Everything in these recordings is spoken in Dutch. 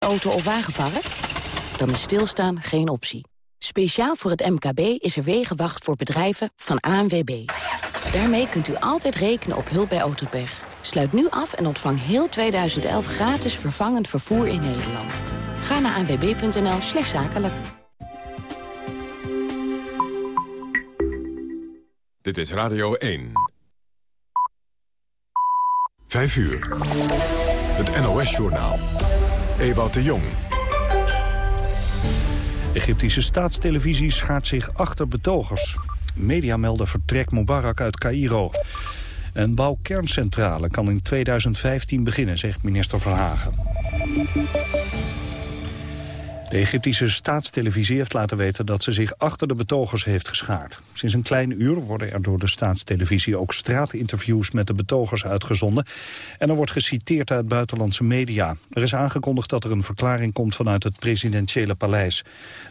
auto of wagenpark? Dan is stilstaan geen optie. Speciaal voor het MKB is er Wegenwacht voor bedrijven van ANWB. Daarmee kunt u altijd rekenen op hulp bij autopech. Sluit nu af en ontvang heel 2011 gratis vervangend vervoer in Nederland. Ga naar anwb.nl slash zakelijk. Dit is Radio 1. 5 uur. Het NOS-journaal. Ewout de Jong. Egyptische staatstelevisie schaart zich achter betogers. Media melden vertrek Mubarak uit Cairo. Een bouwkerncentrale kan in 2015 beginnen, zegt minister Verhagen. De Egyptische staatstelevisie heeft laten weten dat ze zich achter de betogers heeft geschaard. Sinds een klein uur worden er door de staatstelevisie ook straatinterviews met de betogers uitgezonden. En er wordt geciteerd uit buitenlandse media. Er is aangekondigd dat er een verklaring komt vanuit het presidentiële paleis.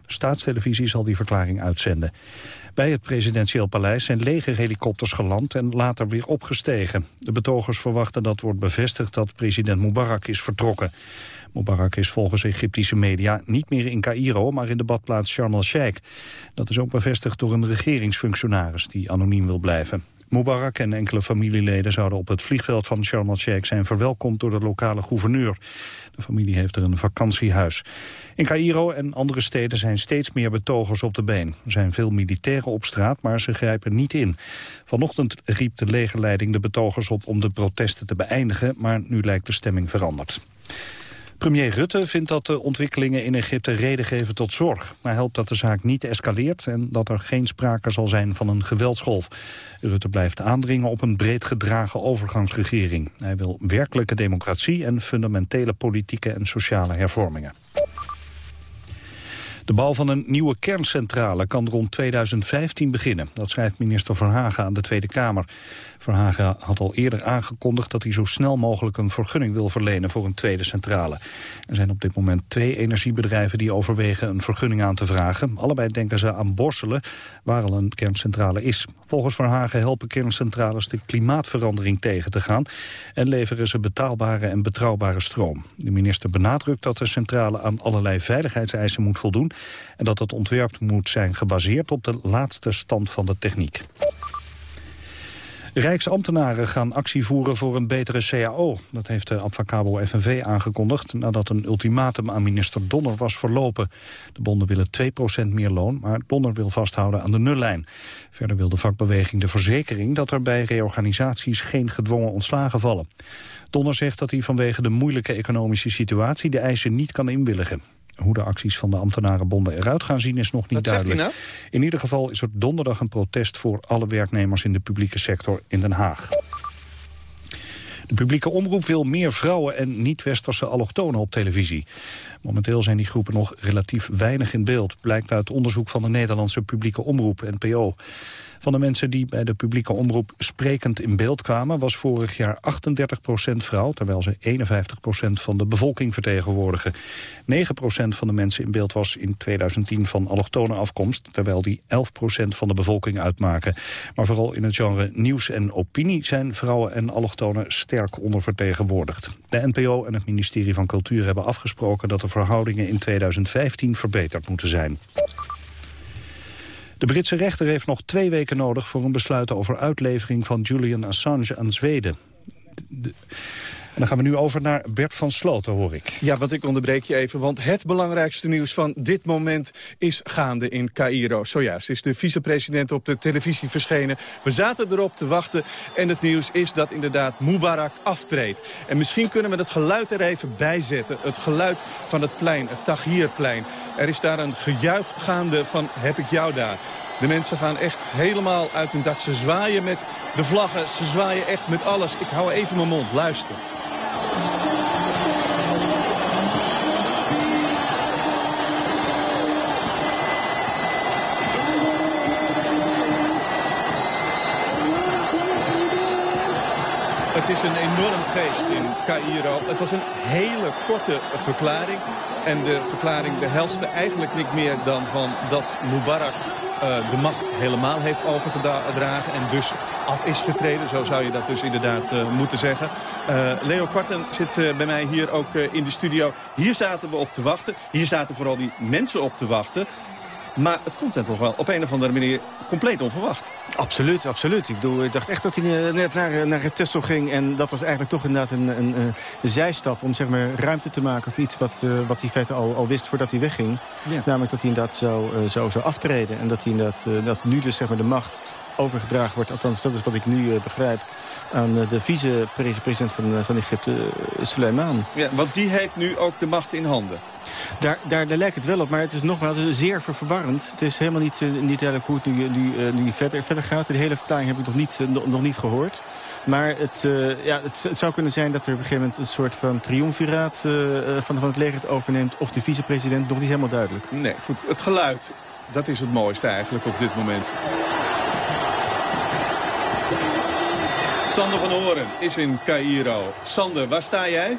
De staatstelevisie zal die verklaring uitzenden. Bij het presidentieel paleis zijn legerhelikopters geland en later weer opgestegen. De betogers verwachten dat wordt bevestigd dat president Mubarak is vertrokken. Mubarak is volgens Egyptische media niet meer in Cairo, maar in de badplaats Sharm el-Sheikh. Dat is ook bevestigd door een regeringsfunctionaris die anoniem wil blijven. Mubarak en enkele familieleden zouden op het vliegveld van Sharm el-Sheikh zijn verwelkomd door de lokale gouverneur. De familie heeft er een vakantiehuis. In Cairo en andere steden zijn steeds meer betogers op de been. Er zijn veel militairen op straat, maar ze grijpen niet in. Vanochtend riep de legerleiding de betogers op om de protesten te beëindigen, maar nu lijkt de stemming veranderd. Premier Rutte vindt dat de ontwikkelingen in Egypte reden geven tot zorg. Hij hoopt dat de zaak niet escaleert en dat er geen sprake zal zijn van een geweldsgolf. Rutte blijft aandringen op een breed gedragen overgangsregering. Hij wil werkelijke democratie en fundamentele politieke en sociale hervormingen. De bouw van een nieuwe kerncentrale kan rond 2015 beginnen. Dat schrijft minister Verhagen aan de Tweede Kamer. Verhagen had al eerder aangekondigd dat hij zo snel mogelijk een vergunning wil verlenen voor een tweede centrale. Er zijn op dit moment twee energiebedrijven die overwegen een vergunning aan te vragen. Allebei denken ze aan Borselen, waar al een kerncentrale is. Volgens Verhagen helpen kerncentrales de klimaatverandering tegen te gaan en leveren ze betaalbare en betrouwbare stroom. De minister benadrukt dat de centrale aan allerlei veiligheidseisen moet voldoen en dat het ontwerp moet zijn gebaseerd op de laatste stand van de techniek. Rijksambtenaren gaan actie voeren voor een betere CAO. Dat heeft de Abfacabo FNV aangekondigd... nadat een ultimatum aan minister Donner was verlopen. De bonden willen 2% meer loon, maar Donner wil vasthouden aan de nullijn. Verder wil de vakbeweging de verzekering... dat er bij reorganisaties geen gedwongen ontslagen vallen. Donner zegt dat hij vanwege de moeilijke economische situatie... de eisen niet kan inwilligen. Hoe de acties van de ambtenarenbonden eruit gaan zien is nog niet duidelijk. Nou? In ieder geval is er donderdag een protest voor alle werknemers in de publieke sector in Den Haag. De publieke omroep wil meer vrouwen en niet-westerse allochtonen op televisie. Momenteel zijn die groepen nog relatief weinig in beeld, blijkt uit onderzoek van de Nederlandse publieke omroep, NPO. Van de mensen die bij de publieke omroep sprekend in beeld kwamen... was vorig jaar 38% vrouw, terwijl ze 51% van de bevolking vertegenwoordigen. 9% van de mensen in beeld was in 2010 van allochtone afkomst... terwijl die 11% van de bevolking uitmaken. Maar vooral in het genre nieuws en opinie... zijn vrouwen en allochtonen sterk ondervertegenwoordigd. De NPO en het ministerie van Cultuur hebben afgesproken... dat de verhoudingen in 2015 verbeterd moeten zijn. De Britse rechter heeft nog twee weken nodig voor een besluit over uitlevering van Julian Assange aan Zweden. En dan gaan we nu over naar Bert van Sloten, hoor ik. Ja, want ik onderbreek je even, want het belangrijkste nieuws van dit moment is gaande in Cairo. Zojuist is de vicepresident op de televisie verschenen. We zaten erop te wachten en het nieuws is dat inderdaad Mubarak aftreedt. En misschien kunnen we het geluid er even bij zetten. Het geluid van het plein, het Tahrirplein. Er is daar een gejuich gaande van heb ik jou daar. De mensen gaan echt helemaal uit hun dak. Ze zwaaien met de vlaggen, ze zwaaien echt met alles. Ik hou even mijn mond, luister. Het is een enorm feest in Cairo. Het was een hele korte verklaring. En de verklaring behelste eigenlijk niet meer dan van dat Mubarak de macht helemaal heeft overgedragen en dus af is getreden. Zo zou je dat dus inderdaad moeten zeggen. Leo Kwarten zit bij mij hier ook in de studio. Hier zaten we op te wachten. Hier zaten vooral die mensen op te wachten. Maar het komt dan toch wel op een of andere manier compleet onverwacht. Absoluut, absoluut. Ik, bedoel, ik dacht echt dat hij eh, net naar, eh, naar het Tessel ging. En dat was eigenlijk toch inderdaad een, een, een, zijstap om zeg maar, ruimte te maken... voor iets wat, uh, wat hij vet al, al wist voordat hij wegging. Namelijk dat hij inderdaad zou, uh, zou, zou aftreden. En dat, hij inderdaad, uh, dat nu dus zeg maar, de macht overgedragen wordt. Althans, dat is wat ik nu uh, begrijp. Aan de vice-president van, van Egypte, Suleiman. Ja, want die heeft nu ook de macht in handen. Daar, daar, daar, lijkt het wel op, maar het is nogmaals het is zeer verwarrend. Het is helemaal niet, niet duidelijk hoe het nu, nu, nu verder, verder gaat. De hele verklaring heb ik nog niet, nog niet gehoord. Maar het, ja, het, het, zou kunnen zijn dat er op een gegeven moment... een soort van triumviraat van, van het leger het overneemt... of de vicepresident, nog niet helemaal duidelijk. Nee, goed. Het geluid, dat is het mooiste eigenlijk op dit moment. Sander van Horen is in Cairo. Sander, waar sta jij?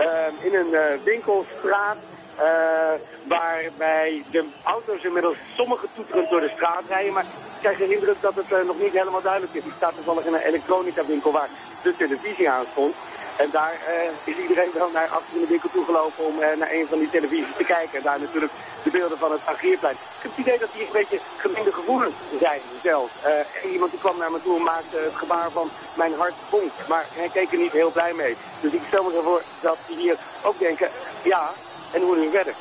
uh, in een uh, winkelstraat uh, waarbij de auto's inmiddels sommige toeterend door de straat rijden. Maar ik krijg de indruk dat het nog niet helemaal duidelijk is. Ik sta toevallig in een elektronica winkel waar de televisie aan stond. En daar uh, is iedereen wel naar achter in de winkel toegelopen om uh, naar een van die televisies te kijken. En daar natuurlijk de beelden van het Agrierplein. Ik heb het idee dat hier een beetje gemengde gevoelens zijn zelfs. Uh, iemand die kwam naar me toe en maakte het gebaar van mijn hart bonk. Maar hij keek er niet heel blij mee. Dus ik stel me ervoor dat die hier ook denken, ja, en hoe nu verder?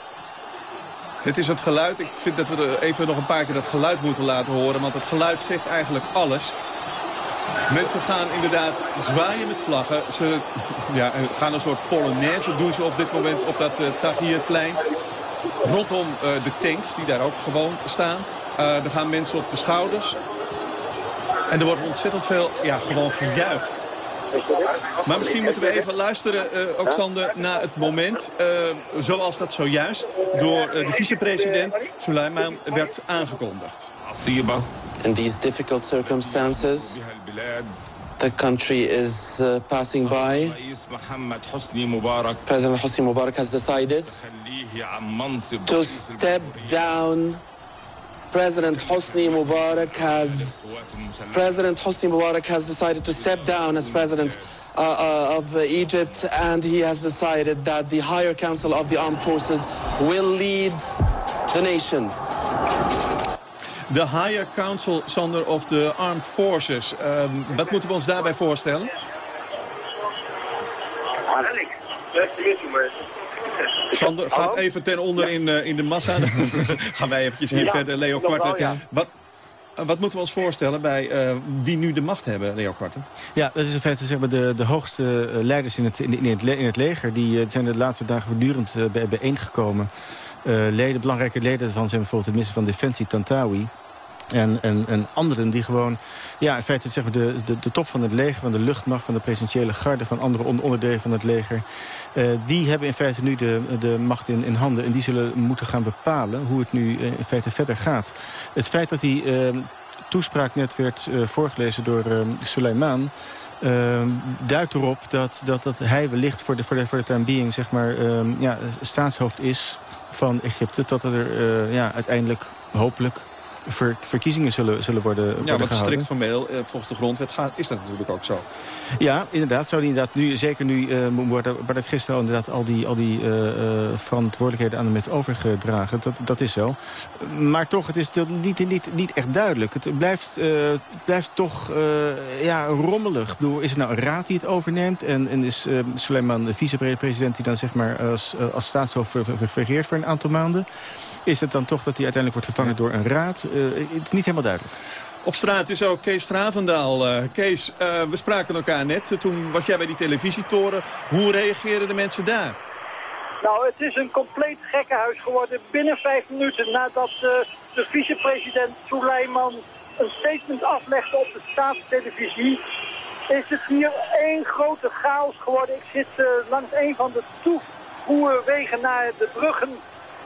Dit is het geluid. Ik vind dat we even nog een paar keer dat geluid moeten laten horen. Want het geluid zegt eigenlijk alles. Mensen gaan inderdaad zwaaien met vlaggen. Ze ja, gaan een soort polonaise doen ze op dit moment op dat uh, Tahrirplein. Rondom uh, de tanks die daar ook gewoon staan. Uh, er gaan mensen op de schouders. En er wordt ontzettend veel ja, gewoon gejuicht. Maar misschien moeten we even luisteren, uh, ook Sander, naar het moment... Zoals dat zojuist door uh, de vicepresident Suleiman werd aangekondigd. In these difficult circumstances, the country is uh, passing by. President Hosni Mubarak has decided to step down. President Hosni Mubarak has President Hosni Mubarak has decided to step down as president uh, uh, of Egypt, and he has decided that the higher council of the armed forces will lead the nation. De Higher Council, Sander, of the Armed Forces. Um, wat moeten we ons daarbij voorstellen? Sander gaat even ten onder in, uh, in de massa. gaan wij eventjes hier ja, verder, Leo Kwarten. Ja. Wat, wat moeten we ons voorstellen bij uh, wie nu de macht hebben, Leo Kwarten? Ja, dat is in feite zeg maar, de, de hoogste leiders in het, in, in, het, in het leger. Die zijn de laatste dagen voortdurend uh, bijeengekomen. Uh, leden, belangrijke leden van zijn bijvoorbeeld de minister van Defensie, Tantawi. En, en, en anderen die gewoon, ja, in feite zeg maar de, de, de top van het leger, van de luchtmacht, van de presidentiële garde, van andere onderdelen van het leger, uh, die hebben in feite nu de, de macht in, in handen. En die zullen moeten gaan bepalen hoe het nu uh, in feite verder gaat. Het feit dat die uh, toespraak net werd voorgelezen door Suleiman, duidt erop dat, dat, dat hij wellicht voor de, voor de, voor de time being zeg maar, ja, staatshoofd is van Egypte. Dat er ja, uiteindelijk hopelijk ver, verkiezingen zullen, zullen worden, ja, worden gehouden. strikt formeel, eh, volgens de grondwet, gaat, is dat natuurlijk ook zo. Ja, inderdaad. Zou die inderdaad nu, zeker nu uh, worden, werd gisteren al inderdaad al die, al die uh, verantwoordelijkheden aan hem met overgedragen. Dat, dat is zo. Maar toch, het is niet, niet, niet echt duidelijk. Het blijft, uh, het blijft toch ja, rommelig. Ik bedoel, is het nou een raad die het overneemt? En, en is Suleiman de vicepresident die dan zeg maar als, als staatshoofd vergeert voor een aantal maanden? Is het dan toch dat hij uiteindelijk wordt vervangen door een raad? Uh, het is niet helemaal duidelijk. Op straat is ook Kees Stravendaal. Uh, Kees, uh, we spraken elkaar net. Toen was jij bij die televisietoren. Hoe reageerden de mensen daar? Nou, het is een compleet gekkenhuis geworden. Binnen vijf minuten nadat uh, de vicepresident Suleiman een statement aflegde op de staatstelevisie... is het hier één grote chaos geworden. Ik zit langs een van de toevoerwegen naar de bruggen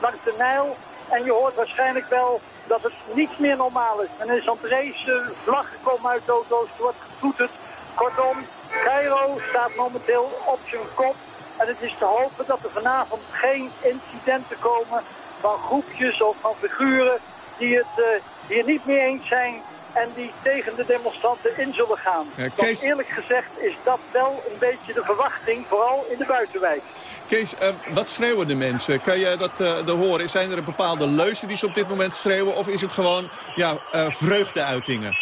langs de Nijl. En je hoort waarschijnlijk wel dat het niets meer normaal is. Men is aan het racen, vlaggen komen uit auto's, er wordt getoeterd. Kortom, Cairo staat momenteel op zijn kop. En het is te hopen dat er vanavond geen incidenten komen van groepjes of van figuren die het hier niet mee eens zijn en die tegen de demonstranten in zullen gaan. Ja, Kees... eerlijk gezegd is dat wel een beetje de verwachting, vooral in de buitenwijk. Kees, uh, wat schreeuwen de mensen? Kan je dat uh, horen? Zijn er een bepaalde leuzen die ze op dit moment schreeuwen? Of is het gewoon ja, uh, vreugdeuitingen?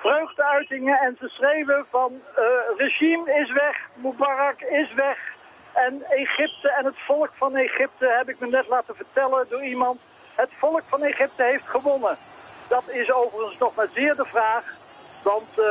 Vreugdeuitingen en ze schreeuwen van regime is weg, Mubarak is weg. En Egypte en het volk van Egypte, heb ik me net laten vertellen door iemand... het volk van Egypte heeft gewonnen. Dat is overigens nog maar zeer de vraag. Want uh,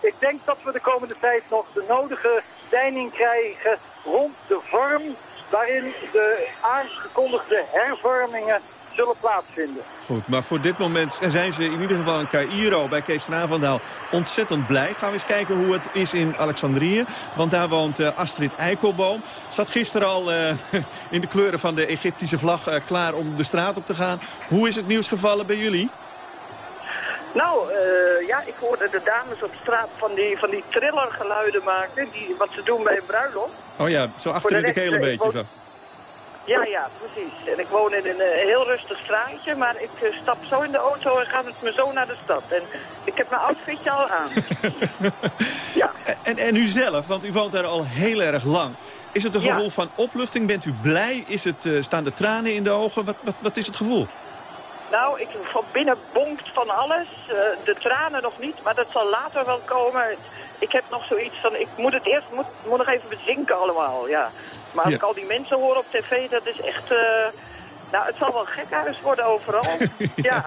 ik denk dat we de komende tijd nog de nodige deining krijgen rond de vorm waarin de aangekondigde hervormingen zullen plaatsvinden. Goed, maar voor dit moment zijn ze in ieder geval in Cairo bij Kees Gravendaal ontzettend blij. Gaan we eens kijken hoe het is in Alexandrië. Want daar woont uh, Astrid Eikelboom. Zat gisteren al uh, in de kleuren van de Egyptische vlag klaar om de straat op te gaan. Hoe is het nieuws gevallen bij jullie? Nou, uh, ja, ik hoorde de dames op straat van die, van die trillergeluiden maken, die, wat ze doen bij een bruiloft. Oh ja, zo achter in de, keel een beetje zo. Ja, ja, precies. En ik woon in een uh, heel rustig straatje, maar ik uh, stap zo in de auto en ga met me zo naar de stad. En ik heb mijn outfitje al aan. ja. En, en u zelf, want u woont daar al heel erg lang. Is het een gevoel van opluchting? Bent u blij? Is het, staan de tranen in de ogen? Wat, wat, wat is het gevoel? Nou, ik, van binnen bonkt van alles. Uh, de tranen nog niet, maar dat zal later wel komen. Ik heb nog zoiets van, ik moet het eerst moet, moet nog even bezinken allemaal, ja. Maar als ik al die mensen hoor op tv, dat is echt... Uh, nou, het zal wel gekhuis worden overal. ja.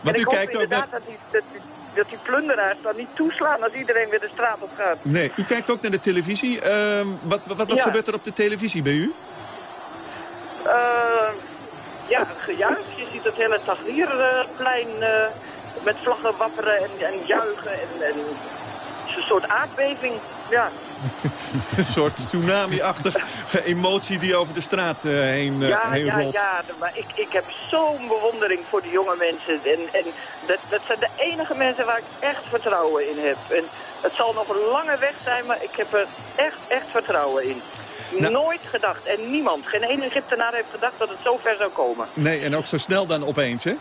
Want en ik u kijkt inderdaad ook naar... dat, die, dat, die, dat die plunderaars dan niet toeslaan als iedereen weer de straat op gaat. Nee, u kijkt ook naar de televisie. Uh, wat wat, wat ja. gebeurt er op de televisie bij u? Uh, ja, gejuich. Je ziet het hele Taglierplein uh, met vlaggen wapperen en, en juichen. En, en een soort aardbeving, ja. een soort tsunami-achtige emotie die over de straat uh, heen, uh, ja, heen ja, rolt. Ja, maar ik, ik heb zo'n bewondering voor die jonge mensen. En, en dat, dat zijn de enige mensen waar ik echt vertrouwen in heb. En het zal nog een lange weg zijn, maar ik heb er echt, echt vertrouwen in. Nou, Nooit gedacht. En niemand, geen één Egyptenaar heeft gedacht dat het zo ver zou komen. Nee, en ook zo snel dan opeens, hè?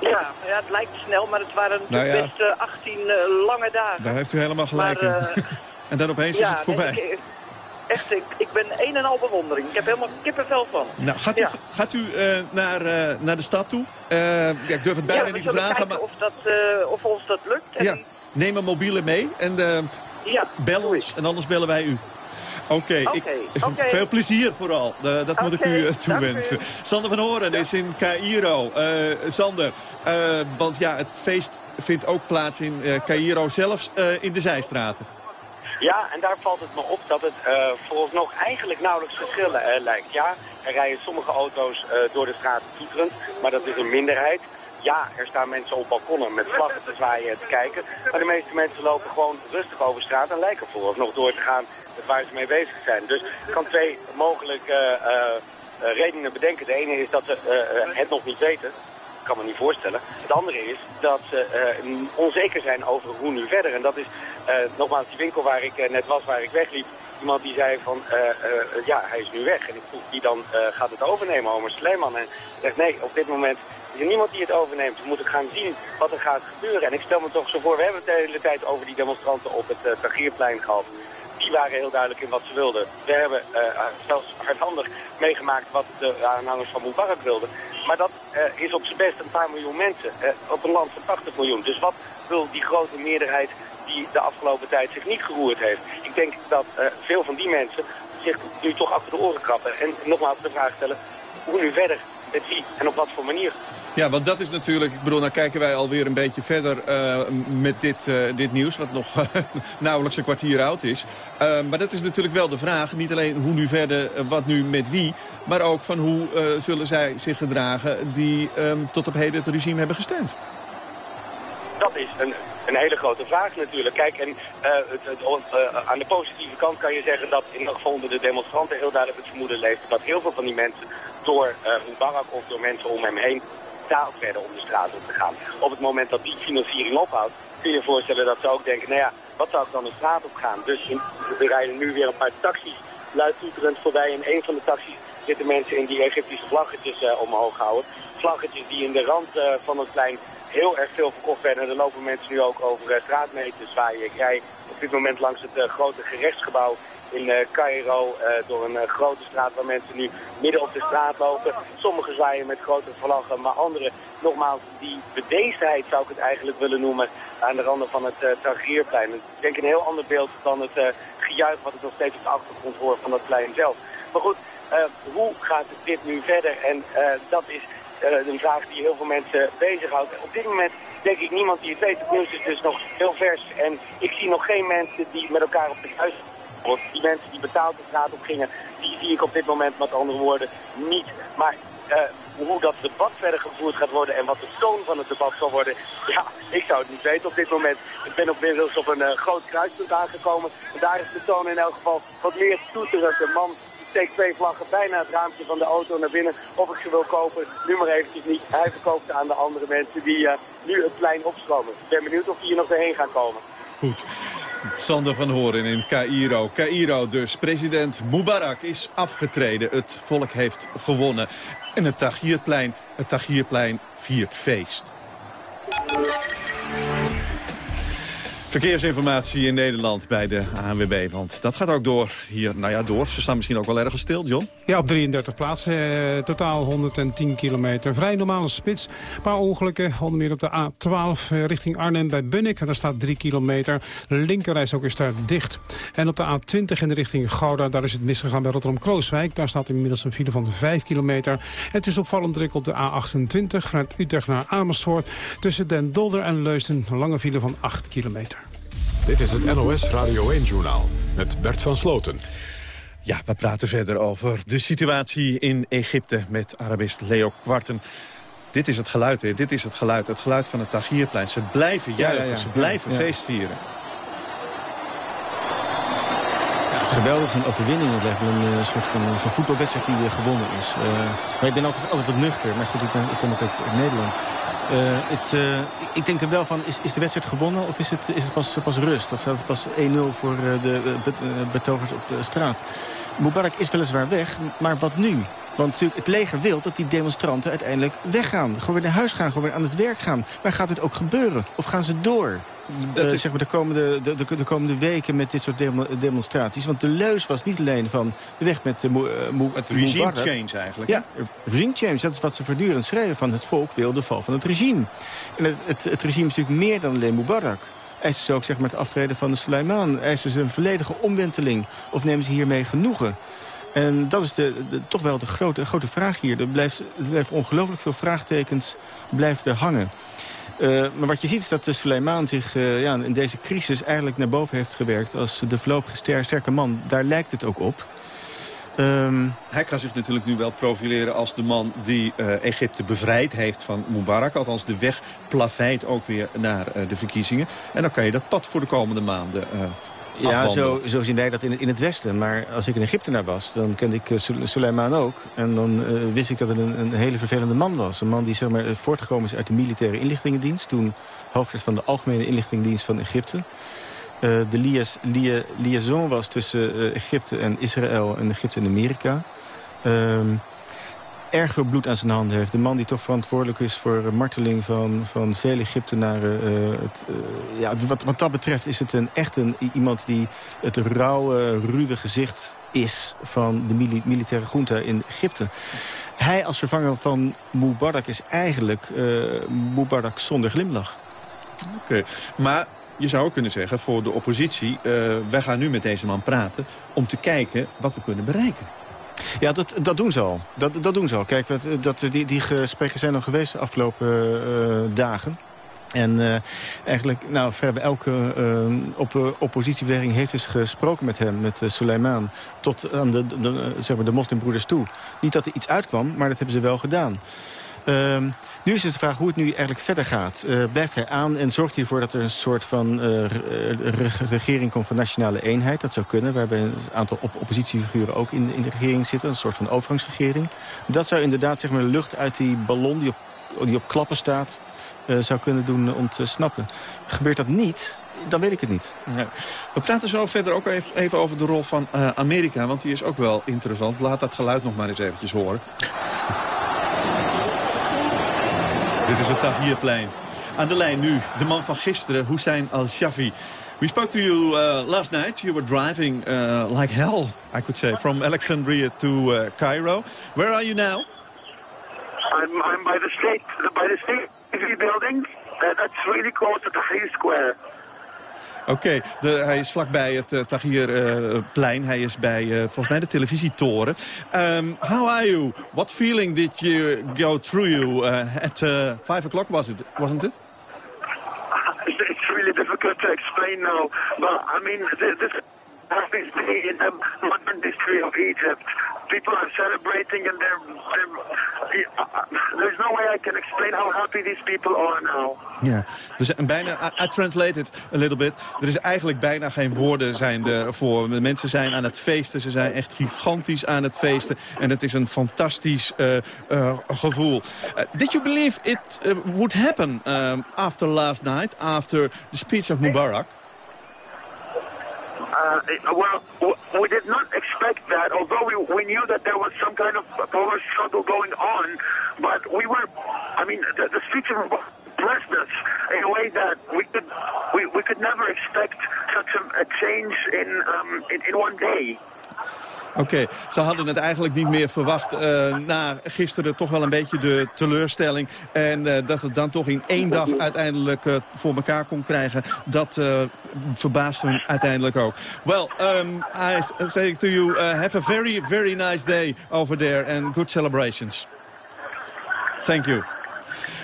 Ja, ja het lijkt snel, maar het waren nou ja. best uh, 18 uh, lange dagen. Daar heeft u helemaal gelijk maar, in. Uh, en dan opeens ja, is het voorbij. Nee, echt, ik, ik ben een en al bewondering. Ik heb helemaal kippenvel van. Nou, gaat u, ja. gaat u uh, naar, uh, naar de stad toe? Uh, ja, ik durf het bijna ja, niet te vragen. Maar... Of, dat, of ons dat lukt. En... Ja, neem een mobiele mee en ja, bel ons. En anders bellen wij u. Oké, okay, okay. veel plezier vooral. Uh, dat moet ik u uh, toewensen. Sander van Horen ja. is in Cairo. Uh, Sander, want ja, het feest vindt ook plaats in Cairo, zelfs in de zijstraten. Ja, en daar valt het me op dat het vooralsnog eigenlijk nauwelijks verschillen lijkt. Ja, er rijden sommige auto's door de straat toeterend, maar dat is een minderheid. Ja, er staan mensen op balkonnen met vlaggen te zwaaien en te kijken. Maar de meeste mensen lopen gewoon rustig over straat en lijken vooralsnog door te gaan waar ze mee bezig zijn. Dus ik kan twee mogelijke uh, redenen bedenken. De ene is dat ze uh, het nog niet weten. Ik kan me niet voorstellen. Het andere is dat ze onzeker zijn over hoe nu verder. En dat is nogmaals die winkel waar ik net was, waar ik wegliep. Iemand die zei van, ja, hij is nu weg. En ik vroeg wie dan gaat het overnemen, Omer Sleeman. En zegt nee, op dit moment is er niemand die het overneemt. We moeten gaan zien wat er gaat gebeuren. En ik stel me toch zo voor, we hebben het de hele tijd over die demonstranten op het uh, gehad die waren heel duidelijk in wat ze wilden. We hebben uh, zelfs hardhandig meegemaakt wat de aanhangers van Mubarak wilden. Maar dat uh, is op zijn best een paar miljoen mensen op een land van 80 miljoen. Dus wat wil die grote meerderheid die de afgelopen tijd zich niet geroerd heeft? Ik denk dat veel van die mensen zich nu toch achter de oren krappen. En nogmaals de vraag stellen, hoe nu verder? Met wie en op wat voor manier? Ja, want dat is natuurlijk, ik bedoel, nou kijken wij alweer een beetje verder uh, met dit, uh, dit nieuws, wat nog nauwelijks een kwartier oud is. Uh, maar dat is natuurlijk wel de vraag, niet alleen hoe nu verder, wat nu met wie, maar ook van hoe zullen zij zich gedragen die um, tot op heden het regime hebben gesteund. Dat is een, een hele grote vraag natuurlijk. Kijk, en het, aan de positieve kant kan je zeggen dat in ieder geval de demonstranten heel duidelijk het vermoeden leeft dat heel veel van die mensen door Mubarak of door mensen om hem heen betaald werden om de straat op te gaan. Op het moment dat die financiering ophoudt, kun je je voorstellen dat ze ook denken, nou ja, wat zou ik dan de straat op gaan? Dus we rijden nu weer een paar taxis luidtoeterend voorbij. En een van de taxis zitten mensen in die Egyptische vlaggetjes omhoog houden. Vlaggetjes die in de rand van het plein heel erg veel verkocht werden. Er lopen mensen nu ook over straat mee te zwaaien. Ik rij op dit moment langs het grote gerechtsgebouw in uh, Cairo uh, door een uh, grote straat waar mensen nu midden op de straat lopen. Sommigen zwaaien met grote vlaggen, maar anderen, nogmaals, die bedeesdheid zou ik het eigenlijk willen noemen aan de randen van het uh. Ik denk een heel ander beeld dan het gejuich wat ik nog steeds op de achtergrond hoor van dat plein zelf. Maar goed, hoe gaat dit nu verder? En dat is een vraag die heel veel mensen bezighoudt. Op dit moment denk ik niemand die het weet. Het nieuws is dus nog heel vers en ik zie nog geen mensen die met elkaar op de juiste die mensen die betaald de straat op gingen, die zie ik op dit moment met andere woorden niet. Maar uh, hoe dat debat verder gevoerd gaat worden en wat de toon van het debat zal worden, ja, ik zou het niet weten op dit moment. Ik ben op inmiddels op een uh, groot kruispunt aangekomen. En daar is de toon in elk geval wat meer toeterend. De man steekt twee vlaggen bijna het raampje van de auto naar binnen of ik ze wil kopen. Nu maar eventjes niet. Hij verkoopt ze aan de andere mensen die uh, nu het plein opstromen. Ik ben benieuwd of die hier nog doorheen gaan komen. Goed. Sander van Horen in Cairo. Cairo dus. President Mubarak is afgetreden. Het volk heeft gewonnen. En het Tahrirplein, het Tahrirplein viert feest. Verkeersinformatie in Nederland bij de ANWB. Want dat gaat ook door hier. Nou ja, door. Ze staan misschien ook wel ergens stil, John. Ja, op 33 plaatsen. Eh, totaal 110 kilometer. Vrij normale spits. Een paar ongelukken. Onder meer op de A12 eh, richting Arnhem bij Bunnik. Daar staat 3 kilometer. De linkerreis ook is daar dicht. En op de A20 in de richting Gouda. Daar is het misgegaan bij Rotterdam-Krooswijk. Daar staat inmiddels een file van 5 kilometer. Het is opvallend druk op de A28 vanuit Utrecht naar Amersfoort. Tussen Den Dolder en Leusden een lange file van 8 kilometer. Dit is het NOS Radio 1-journaal met Bert van Sloten. Ja, we praten verder over de situatie in Egypte met Arabist Leo Kwarten. Dit is het geluid, hè? dit is het geluid. Het geluid van het Tahrirplein. Ze blijven juichen, ze blijven feestvieren. Ja, het is geweldig, een overwinning. Het lijkt een uh, soort van, van voetbalwedstrijd die uh, gewonnen is. Uh, maar ik ben altijd, altijd wat nuchter. Maar goed, ik, ben, ik kom ook uit Nederland. Uh, het, uh, ik denk er wel van, is, is de wedstrijd gewonnen of is het, is het pas, pas rust? Of staat het pas 1-0 voor uh, de betogers op de straat? Mubarak is weliswaar weg, maar wat nu? Want natuurlijk, het leger wil dat die demonstranten uiteindelijk weggaan. Gewoon weer naar huis gaan, gewoon weer aan het werk gaan. Maar gaat het ook gebeuren? Of gaan ze door? Uh, zeg maar de, komende, de, de, de, komende weken met dit soort demonstraties. Want de leus was niet alleen van weg met de uh, Het regime change eigenlijk. Ja, regime change. Dat is wat ze voortdurend schrijven. Van het volk wil de val van het regime. En het, het, het regime is natuurlijk meer dan alleen Mubarak. Eisen ze ook zeg maar, het aftreden van de Suleiman. Eisen ze een volledige omwenteling. Of nemen ze hiermee genoegen? En dat is de, toch wel de grote, grote vraag hier. Er blijft, er blijft ongelooflijk veel vraagtekens blijft er hangen. Uh, maar wat je ziet is dat de Suleiman zich uh, ja, in deze crisis eigenlijk naar boven heeft gewerkt... als de voorlopige ster, sterke man. Daar lijkt het ook op. Um, Hij kan zich natuurlijk nu wel profileren als de man die uh, Egypte bevrijd heeft van Mubarak. Althans, de weg plaveit ook weer naar de verkiezingen. En dan kan je dat pad voor de komende maanden ja, zo, zo, zien wij dat in, in het Westen. Maar als ik een Egyptenaar was, dan kende ik uh, Suleiman ook. En dan uh, wist ik dat het een, een, hele vervelende man was. Een man die zeg maar, voortgekomen is uit de militaire inlichtingendienst. Toen hoofd van de algemene inlichtingendienst van Egypte. Uh, de lia, liaison was tussen Egypte en Israël en Egypte en Amerika. Um, erg veel bloed aan zijn handen heeft. De man die toch verantwoordelijk is voor marteling van, van vele Egyptenaren. Uh, het, uh, ja, wat, wat dat betreft is het een, echt een, iemand die het rauwe, ruwe gezicht is van de militaire junta in Egypte. Hij als vervanger van Mubarak is eigenlijk Mubarak zonder glimlach. Oké, maar je zou kunnen zeggen voor de oppositie... wij gaan nu met deze man praten om te kijken wat we kunnen bereiken. Ja, dat, dat doen ze al. Dat, dat doen ze al. Kijk, dat, die, die gesprekken zijn al geweest de afgelopen uh, dagen. En uh, eigenlijk, nou, vrijwel elke uh, op, oppositiebeweging heeft dus gesproken met hem, met uh, Suleiman, tot aan de, de, zeg maar de moslimbroeders toe. Niet dat er iets uitkwam, maar dat hebben ze wel gedaan. Uh, nu is het de vraag hoe het nu eigenlijk verder gaat. Uh, blijft hij aan en zorgt hij ervoor dat er een soort van uh, regering komt van nationale eenheid? Dat zou kunnen, waarbij een aantal op oppositiefiguren ook in, in de regering zitten. Een soort van overgangsregering. Dat zou inderdaad zeg maar, de lucht uit die ballon die op, die op klappen staat... Zou kunnen doen ontsnappen. Gebeurt dat niet, dan weet ik het niet. We praten zo verder ook even over de rol van Amerika, want die is ook wel interessant. Laat dat geluid nog maar eens eventjes horen. Dit is het Tahrirplein. Aan de lijn nu, de man van gisteren, Hussein al-Shafi. We spoke to you uh, last night. You were driving uh, like hell, I could say, from Alexandria to uh, Cairo. Where are you now? I'm, I'm by the state, by the state TV building. Uh, that's really close to Tahrir Square. Oké, okay, hij is vlakbij het uh, Tahrirplein. Uh, hij is bij uh, volgens mij de televisietoren. Um, how are you? What feeling did you go through you at 5 o'clock was it, wasn't it? It's really difficult to explain now. But I mean, this happiest day in the modern history of Egypt. People are celebrating and they're, there's no way I can explain how happy these people are now. Ja, dus bijna, I, I a little bit. Er is eigenlijk bijna geen woorden zijn er voor. De mensen zijn aan het feesten, ze zijn echt gigantisch aan het feesten. En het is een fantastisch uh, uh, gevoel. Uh, did you believe it would happen after last night, after the speech of Mubarak? Uh, well, we did not expect that, although we, we knew that there was some kind of power struggle going on. But we were, I mean, the, the speech blessed us in a way that we could we, we could never expect such a, a change in, um, in in one day. Oké, ze hadden het eigenlijk niet meer verwacht uh, na gisteren toch wel een beetje de teleurstelling. En uh, dat het dan toch in één dag uiteindelijk uh, voor elkaar kon krijgen, dat verbaast hem uiteindelijk ook. Well, um, I say to you, have a very, very nice day over there and good celebrations. Thank you.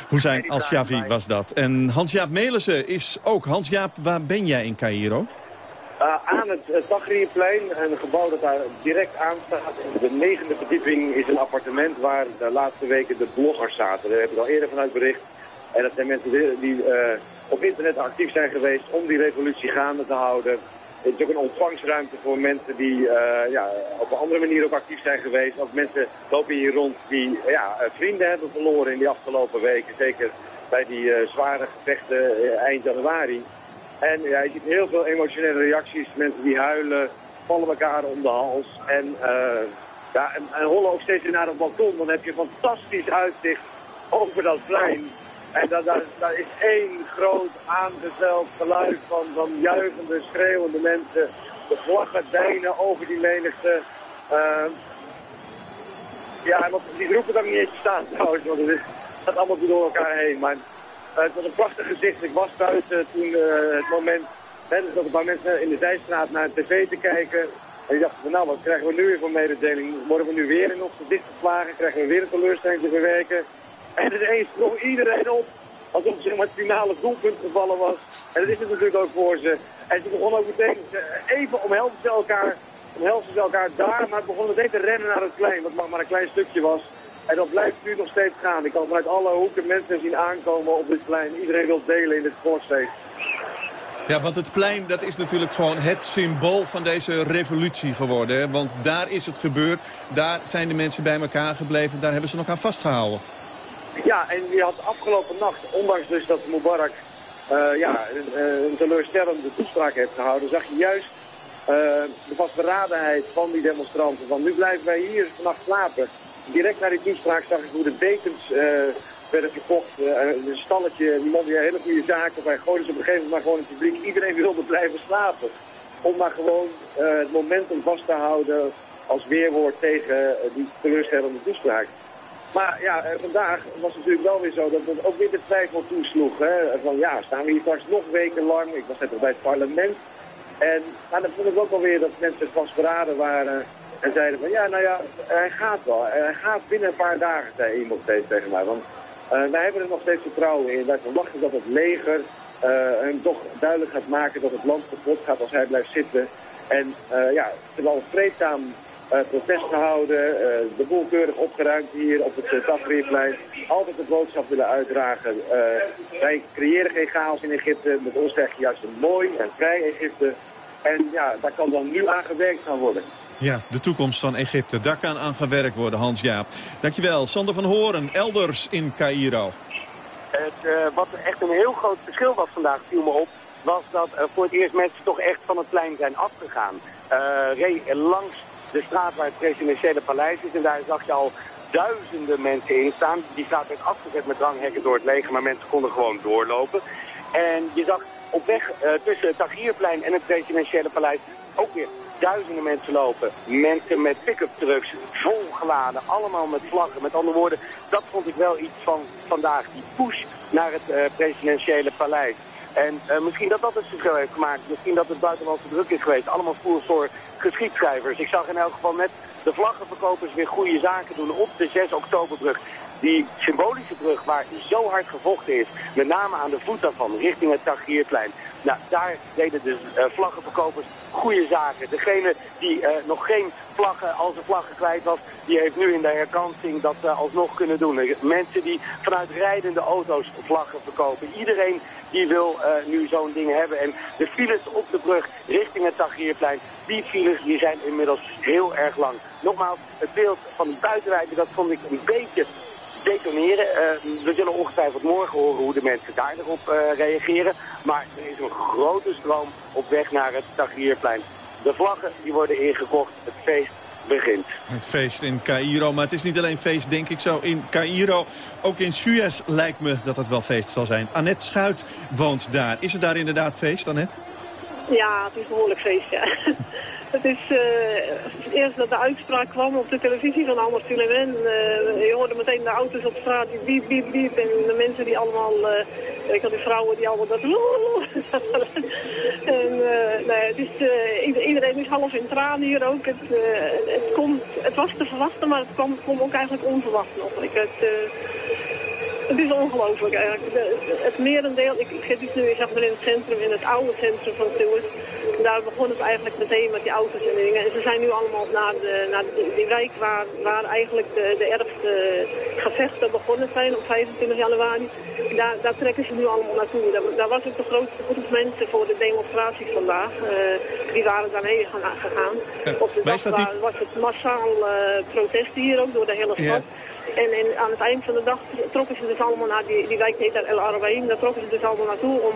Hussein Al-Shafi was dat. En Hans-Jaap Melissen is ook. Hans-Jaap, waar ben jij in Cairo? Uh, aan het Tagrierplein, een gebouw dat daar direct aan staat. De negende verdieping is een appartement waar de laatste weken de bloggers zaten. Daar heb ik al eerder vanuit bericht. En dat zijn mensen die, uh, op internet actief zijn geweest om die revolutie gaande te houden. Het is ook een ontvangstruimte voor mensen die ja, op een andere manier ook actief zijn geweest. Ook mensen lopen hier rond die ja, vrienden hebben verloren in die afgelopen weken. Zeker bij die zware gevechten eind januari. En ja, je ziet heel veel emotionele reacties. Mensen die huilen, vallen elkaar om de hals. En, uh, ja, en, en rollen ook steeds weer naar het balkon. Dan heb je een fantastisch uitzicht over dat plein. En daar, daar, is één groot aangezeld geluid van, van juichende, schreeuwende mensen. De vlaggen deinen over die menigte. Uh, ja, en die roepen dan niet eens staan trouwens, want het gaat allemaal door elkaar heen. Het was een prachtig gezicht. Ik was buiten toen eh, het moment... Hè, dus dat een paar mensen in de zijstraat naar de tv te kijken. En die dachten van nou, wat krijgen we nu weer voor mededeling? Worden we nu weer in ons gezicht geslagen? Krijgen we weer een teleurstelling te verwerken? En ineens nog iedereen op. Alsof maar, het finale doelpunt gevallen was. En dat is het natuurlijk ook voor ze. En ze begonnen ook meteen eh, even omhelzen ze elkaar, omhelzen ze elkaar daar. Maar het begon meteen te rennen naar het plein. Wat maar een klein stukje was. En dat blijft nu nog steeds gaan. Ik kan vanuit alle hoeken mensen zien aankomen op dit plein. Iedereen wil delen in dit sportfeest. Ja, want het plein dat is natuurlijk gewoon het symbool van deze revolutie geworden. Hè? Want daar is het gebeurd, daar zijn de mensen bij elkaar gebleven, daar hebben ze aan vastgehouden. Ja, en je had afgelopen nacht, ondanks dus dat Mubarak uh, ja, een, een, teleurstellende toespraak heeft gehouden, zag je juist uh, de vastberadenheid van die demonstranten. Van nu blijven wij hier vannacht slapen direct na die toespraak zag ik hoe de dekens uh, werden verkocht. Uh, een stalletje, die man die hele goede zaken. Wij gooiden op een gegeven moment maar gewoon het publiek. Iedereen wilde blijven slapen. Om maar gewoon uh, het momentum vast te houden als weerwoord tegen die teleurstellende toespraak. Maar ja, vandaag was het natuurlijk wel weer zo dat het ook weer de twijfel toesloeg. Hè? Van ja, staan we hier straks nog wekenlang? Ik was net nog bij het parlement. En nou, dan vond ik ook alweer dat mensen vastberaden waren en zeiden van ja, nou ja, hij gaat wel. Hij gaat binnen een paar dagen, zei iemand steeds tegen mij. Want uh, wij hebben er nog steeds vertrouwen in. Wij verwachten dat het leger uh, hem toch duidelijk gaat maken dat het land kapot gaat als hij blijft zitten. En uh, ja, al vreedzaam protest gehouden, de boel keurig opgeruimd hier op het Tahrirplein. Altijd de boodschap willen uitdragen. wij creëren geen chaos in Egypte, met ons zeg je juist een mooi en vrij Egypte. En ja, daar kan dan nu aan gewerkt gaan worden. Ja, de toekomst van Egypte. Daar kan aan gewerkt worden, Hans-Jaap. Dankjewel. Sander van Horen, elders in Cairo. Het, uh, wat echt een heel groot verschil was vandaag, viel me op. was dat voor het eerst mensen toch echt van het plein zijn afgegaan. reed langs de straat waar het presidentiële paleis is en daar zag je al duizenden mensen in staan. Die straat werd afgezet met dranghekken door het leger, maar mensen konden gewoon doorlopen. En je zag op weg tussen het Tagierplein en het presidentiële paleis ook weer duizenden mensen lopen. Mensen met pick-up trucks, volgeladen, allemaal met vlaggen. Met andere woorden, dat vond ik wel iets van vandaag. Die push naar het uh, presidentiële paleis. En uh, misschien dat dat het verschil heeft gemaakt. Misschien dat het buitenlandse druk is geweest. Allemaal voer voor geschiedschrijvers. Ik zag in elk geval net de vlaggenverkopers weer goede zaken doen op de 6 oktoberbrug. Die symbolische brug waar zo hard gevochten is, met name aan de voet daarvan, richting het Tagierplein. Nou, daar deden de uh, vlaggenverkopers goede zaken. Degene die uh, nog geen vlaggen, als een vlaggen kwijt was, die heeft nu in de herkansing dat uh, alsnog kunnen doen. Mensen die vanuit rijdende auto's vlaggen verkopen. Iedereen die wil nu zo'n ding hebben. En de files op de brug richting het Tagierplein, die files die zijn inmiddels heel erg lang. Nogmaals, het beeld van die buitenwijken, dat vond ik een beetje detoneren. Uh, we zullen ongetwijfeld morgen horen hoe de mensen daar erop uh, reageren. Maar er is een grote stroom op weg naar het Tagrierplein. De vlaggen die worden ingekocht, het feest begint. Het feest in Cairo, maar het is niet alleen feest denk ik zo in Cairo. Ook in Suez lijkt me dat het wel feest zal zijn. Annette Schuit woont daar. Is het daar inderdaad feest, Annette? Ja, het is behoorlijk feest, ja. Het is uh, het eerst dat de uitspraak kwam op de televisie van Almar Suleiman. Uh, de auto's op straat die biep, biep, biep. En de mensen die allemaal, uh, ik had die vrouwen die allemaal dat... en iedereen is half in tranen hier ook. Het, het, komt, het was te verwachten, maar het kwam, kwam ook eigenlijk onverwacht nog. Ik, het, het is ongelooflijk eigenlijk. het merendeel, ik, ik zit dus nu zeg maar in het centrum, in het oude centrum van Stewards. Daar begon het eigenlijk meteen met die auto's en dingen. En ze zijn nu allemaal naar, de, naar die wijk waar, waar eigenlijk de, de ergste gevechten begonnen zijn op 25 januari. Daar, daar trekken ze nu allemaal naartoe. Daar, daar was ook de grootste groep mensen voor de demonstraties vandaag. Uh, die waren daarheen gegaan. Op de dag was het massaal uh, protest hier ook door de hele stad. En, en, aan het eind van de dag trokken ze dus allemaal naar die, die wijk heet El Arabain. Daar trokken ze dus allemaal naartoe om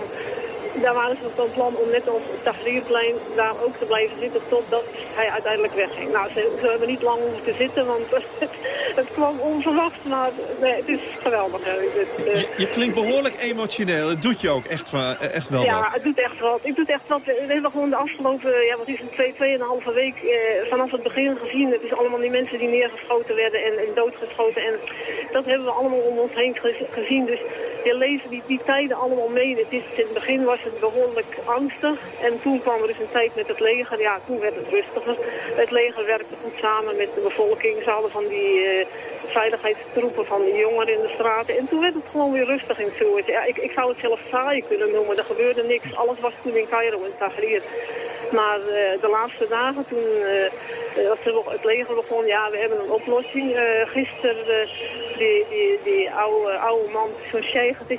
daar waren ze van plan om net als het Tahrirplein daar ook te blijven zitten totdat hij uiteindelijk wegging. Nou, ze, ze hebben niet lang moeten zitten, want het, kwam onverwacht, maar nee, het is geweldig. Het, uh, je, je, klinkt behoorlijk emotioneel, het doet je ook echt, echt wel ja, wat. Ja, het doet echt wat. Ik doe echt wat. We hebben gewoon de afgelopen, ja, wat is het, twee, tweeënhalve week uh, vanaf het begin gezien. Het is allemaal die mensen die neergeschoten werden en, en doodgeschoten. En dat hebben we allemaal om ons heen gezien. Dus je leeft die, die tijden allemaal mee. Het, is, in het begin was het behoorlijk angstig. En toen kwam er dus een tijd met het leger. Ja, toen werd het rustiger. Het leger werkte goed samen met de bevolking. Ze hadden van die uh, veiligheidstroepen van die jongeren in de straten. En toen werd het gewoon weer rustig in Suez. Ja, ik, ik zou het zelfs saai kunnen noemen. Er gebeurde niks. Alles was toen in Cairo en Tahrir. Maar uh, de laatste dagen toen uh, het leger begon, ja, we hebben een oplossing. Gisteren die, die, die oude, oude man, zo'n sheikh, is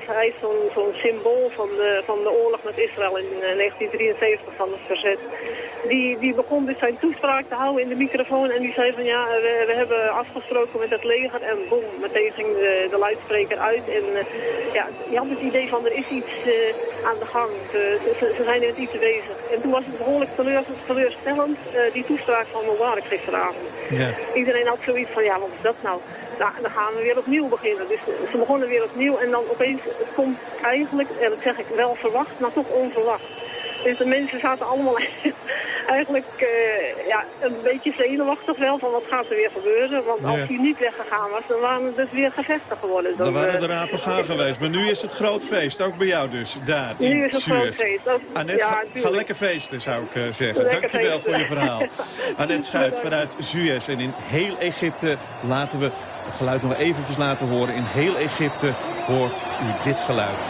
zo'n symbool van de, van de oorlog met Israël in 1973 van het verzet. Die, die begon dus zijn toespraak te houden in de microfoon en die zei van ja, we, we hebben afgesproken met het leger en boom, meteen ging de, de luidspreker uit. En ja, je had het idee van er is iets aan de gang, ze, ze, ze zijn met iets bezig. En toen was het behoorlijk teleurstellend, die toespraak van Mubarak gisteravond. Ja. Iedereen had zoiets van ja, wat is dat nou? Nou, dan gaan we weer opnieuw beginnen. Dus ze begonnen weer opnieuw en dan opeens, het komt eigenlijk, en dat zeg ik wel verwacht, maar toch onverwacht. Dus de mensen zaten allemaal eigenlijk uh, ja, een beetje zenuwachtig wel van wat gaat er weer gebeuren. Want als hij niet weggegaan was, dan waren het dus weer gevechten geworden. Dan, waren de rapen gaan geweest. Maar nu is het groot feest, ook bij jou dus, daar Nu is het groot feest. Dat, Annette, ja, ga, ga, lekker feesten, zou ik uh, zeggen. Lekker Dankjewel feesten. voor je verhaal. Annette Schuit vanuit Suez. En in heel Egypte laten we het geluid nog eventjes laten horen. In heel Egypte hoort u dit geluid.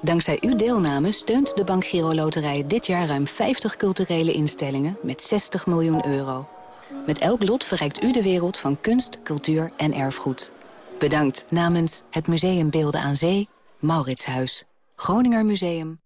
Dankzij uw deelname steunt de Bank Giro Loterij dit jaar ruim 50 culturele instellingen met 60 miljoen euro. Met elk lot verrijkt u de wereld van kunst, cultuur en erfgoed. Bedankt namens het Museum Beelden aan Zee, Mauritshuis, Groninger Museum.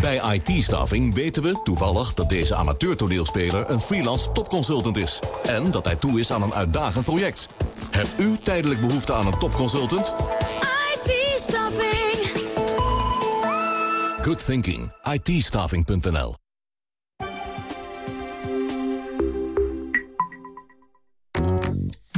Bij IT-staffing weten we toevallig dat deze amateur-toneelspeler een freelance topconsultant is. En dat hij toe is aan een uitdagend project. Hebt u tijdelijk behoefte aan een topconsultant? IT-staffing. Good thinking. it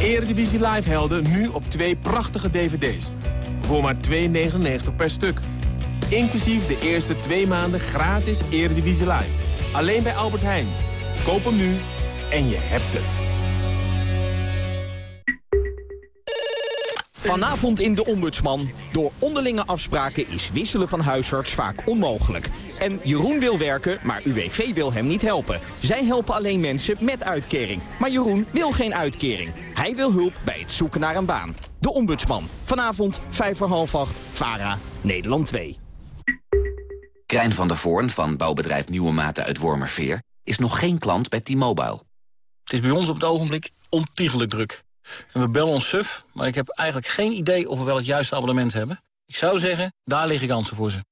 Eredivisie Live helden nu op twee prachtige dvd's. Voor maar 2,99 per stuk. Inclusief de eerste twee maanden gratis Eredivisie Live. Alleen bij Albert Heijn. Koop hem nu en je hebt het. Vanavond in De Ombudsman. Door onderlinge afspraken is wisselen van huisarts vaak onmogelijk. En Jeroen wil werken, maar UWV wil hem niet helpen. Zij helpen alleen mensen met uitkering. Maar Jeroen wil geen uitkering. Hij wil hulp bij het zoeken naar een baan. De Ombudsman. Vanavond, vijf voor half acht. VARA, Nederland 2. Krijn van der Voorn van bouwbedrijf Nieuwe Maten uit Wormerveer... is nog geen klant bij T-Mobile. Het is bij ons op het ogenblik ontiegelijk druk. En we bellen ons suf, maar ik heb eigenlijk geen idee of we wel het juiste abonnement hebben. Ik zou zeggen, daar liggen kansen voor ze.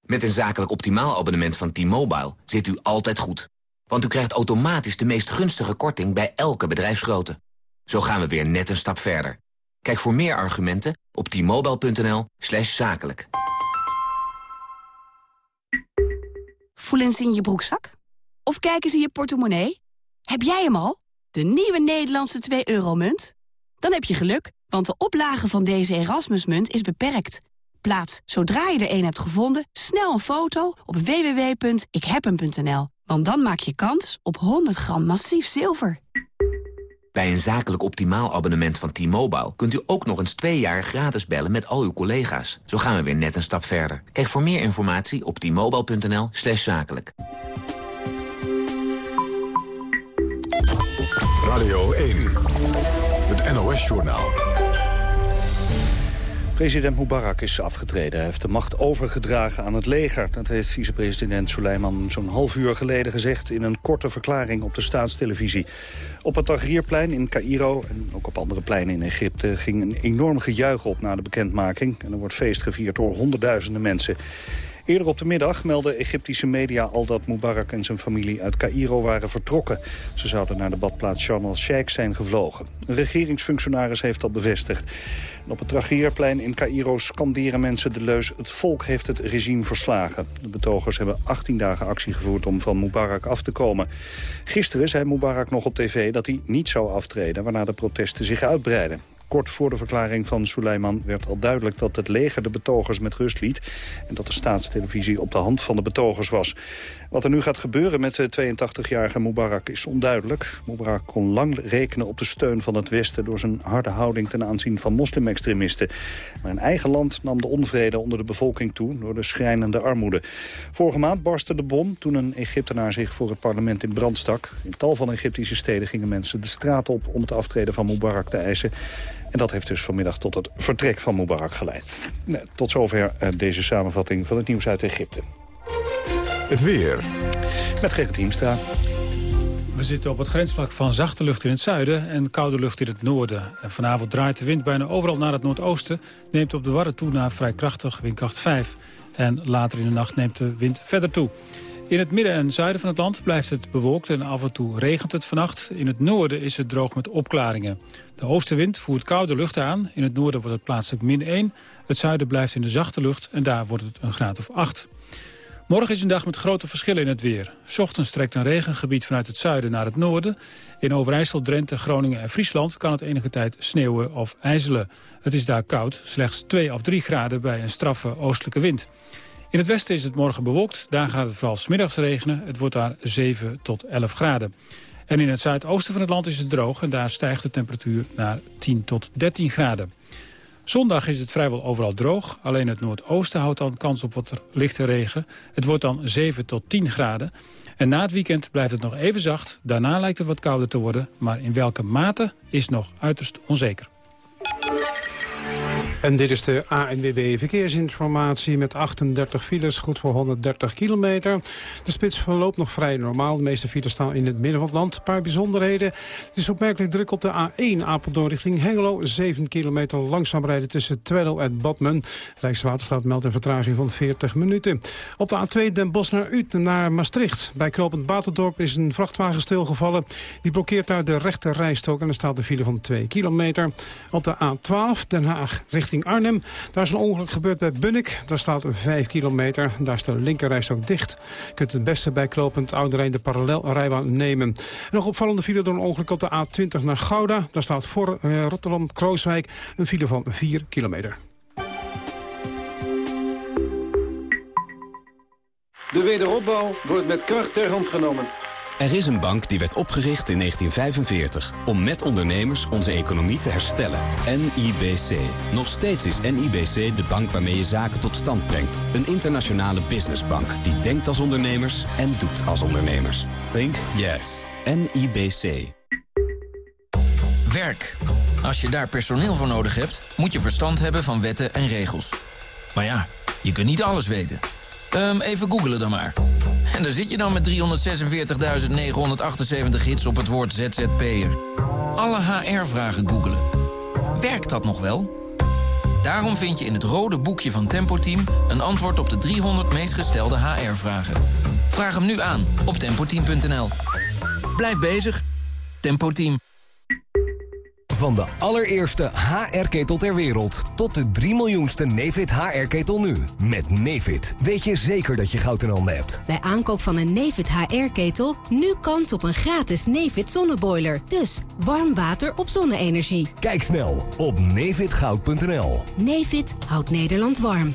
Met een zakelijk optimaal abonnement van T-Mobile zit u altijd goed. Want u krijgt automatisch de meest gunstige korting bij elke bedrijfsgrootte. Zo gaan we weer net een stap verder. Kijk voor meer argumenten op t-mobile.nl slash zakelijk. Voelen ze in je broekzak? Of kijken ze in je portemonnee? Heb jij hem al? De nieuwe Nederlandse 2-euro-munt? Dan heb je geluk, want de oplage van deze Erasmusmunt is beperkt. Plaats, zodra je er een hebt gevonden, snel een foto op www.ikhebhem.nl. Want dan maak je kans op 100 gram massief zilver. Bij een zakelijk optimaal abonnement van T-Mobile... kunt u ook nog eens twee jaar gratis bellen met al uw collega's. Zo gaan we weer net een stap verder. Kijk voor meer informatie op t-mobile.nl slash zakelijk. Radio 1, het NOS-journaal. President Mubarak is afgetreden. Hij heeft de macht overgedragen aan het leger. Dat heeft vicepresident Suleiman zo'n half uur geleden gezegd... in een korte verklaring op de staatstelevisie. Op het Tahrirplein in Cairo en ook op andere pleinen in Egypte... ging een enorm gejuich op na de bekendmaking. En er wordt feest gevierd door honderdduizenden mensen. Eerder op de middag meldden Egyptische media al dat Mubarak en zijn familie uit Cairo waren vertrokken. Ze zouden naar de badplaats Sharm el-Sheikh zijn gevlogen. Een regeringsfunctionaris heeft dat bevestigd. op het Tragierplein in Cairo scanderen mensen de leus... het volk heeft het regime verslagen. De betogers hebben 18 dagen actie gevoerd om van Mubarak af te komen. Gisteren zei Mubarak nog op tv dat hij niet zou aftreden... waarna de protesten zich uitbreiden. Kort voor de verklaring van Suleiman werd al duidelijk dat het leger de betogers met rust liet... en dat de staatstelevisie op de hand van de betogers was. Wat er nu gaat gebeuren met de 82-jarige Mubarak is onduidelijk. Mubarak kon lang rekenen op de steun van het Westen... door zijn harde houding ten aanzien van moslimextremisten. Maar in eigen land nam de onvrede onder de bevolking toe... door de schrijnende armoede. Vorige maand barstte de bom toen een Egyptenaar zich voor het parlement in brand stak. In tal van Egyptische steden gingen mensen de straat op... om het aftreden van Mubarak te eisen. En dat heeft dus vanmiddag tot het vertrek van Mubarak geleid. Tot zover eh, deze samenvatting van het nieuws uit Egypte. Het weer. Met Gerrit Hiemstra. We zitten op het grensvlak van zachte lucht in het zuiden en koude lucht in het noorden. En vanavond draait de wind bijna overal naar het noordoosten. Neemt op de Wadden toe naar vrij krachtig, windkracht 5. En later in de nacht neemt de wind verder toe. In het midden en zuiden van het land blijft het bewolkt en af en toe regent het vannacht. In het noorden is het droog met opklaringen. De oostenwind voert koude lucht aan. In het noorden wordt het plaatselijk min 1. Het zuiden blijft in de zachte lucht en daar wordt het een graad of 8. Morgen is een dag met grote verschillen in het weer. Ochtends trekt een regengebied vanuit het zuiden naar het noorden. In Overijssel, Drenthe, Groningen en Friesland kan het enige tijd sneeuwen of ijzelen. Het is daar koud, slechts 2 of 3 graden bij een straffe oostelijke wind. In het westen is het morgen bewolkt, daar gaat het vooral smiddags regenen. Het wordt daar 7 tot 11 graden. En in het zuidoosten van het land is het droog en daar stijgt de temperatuur naar 10 tot 13 graden. Zondag is het vrijwel overal droog. Alleen het noordoosten houdt dan kans op wat lichte regen. Het wordt dan 7 tot 10 graden. En na het weekend blijft het nog even zacht. Daarna lijkt het wat kouder te worden. Maar in welke mate is nog uiterst onzeker. En dit is de ANWB Verkeersinformatie met 38 files, goed voor 130 kilometer. De spits verloopt nog vrij normaal. De meeste files staan in het midden van het land. Een paar bijzonderheden. Het is opmerkelijk druk op de A1 Apeldoorn richting Hengelo. 7 kilometer langzaam rijden tussen Twello en Badmen. Rijkswaterstaat meldt een vertraging van 40 minuten. Op de A2 Den Bosch naar Utrecht naar Maastricht. Bij Knopend Baterdorp is een vrachtwagen stilgevallen. Die blokkeert daar de rechte rijstok en er staat een file van 2 kilometer. Op de A12 Den Haag richting Arnhem. Daar is een ongeluk gebeurd bij Bunnik. Daar staat 5 kilometer. Daar is de linkerreis ook dicht. Je kunt het beste bijklopend Oude Rijn de parallelrijbaan nemen. nog opvallende file door een ongeluk op de A20 naar Gouda. Daar staat voor uh, Rotterdam-Krooswijk een file van 4 kilometer. De wederopbouw wordt met kracht ter hand genomen. Er is een bank die werd opgericht in 1945 om met ondernemers onze economie te herstellen. NIBC. Nog steeds is NIBC de bank waarmee je zaken tot stand brengt. Een internationale businessbank die denkt als ondernemers en doet als ondernemers. Think yes. NIBC. Werk. Als je daar personeel voor nodig hebt, moet je verstand hebben van wetten en regels. Maar ja, je kunt niet alles weten. Um, even googelen dan maar. En daar zit je dan met 346.978 hits op het woord ZZP'er. Alle HR-vragen googelen. Werkt dat nog wel? Daarom vind je in het rode boekje van Tempo Team... een antwoord op de 300 meest gestelde HR-vragen. Vraag hem nu aan op tempoteam.nl. Blijf bezig. Tempo Team. Van de allereerste HR-ketel ter wereld tot de 3 miljoenste Nefit HR-ketel nu. Met Nefit weet je zeker dat je goud in handen hebt. Bij aankoop van een Nefit HR-ketel nu kans op een gratis Nefit zonneboiler. Dus warm water op zonne-energie. Kijk snel op nefitgoud.nl. Nefit houdt Nederland warm.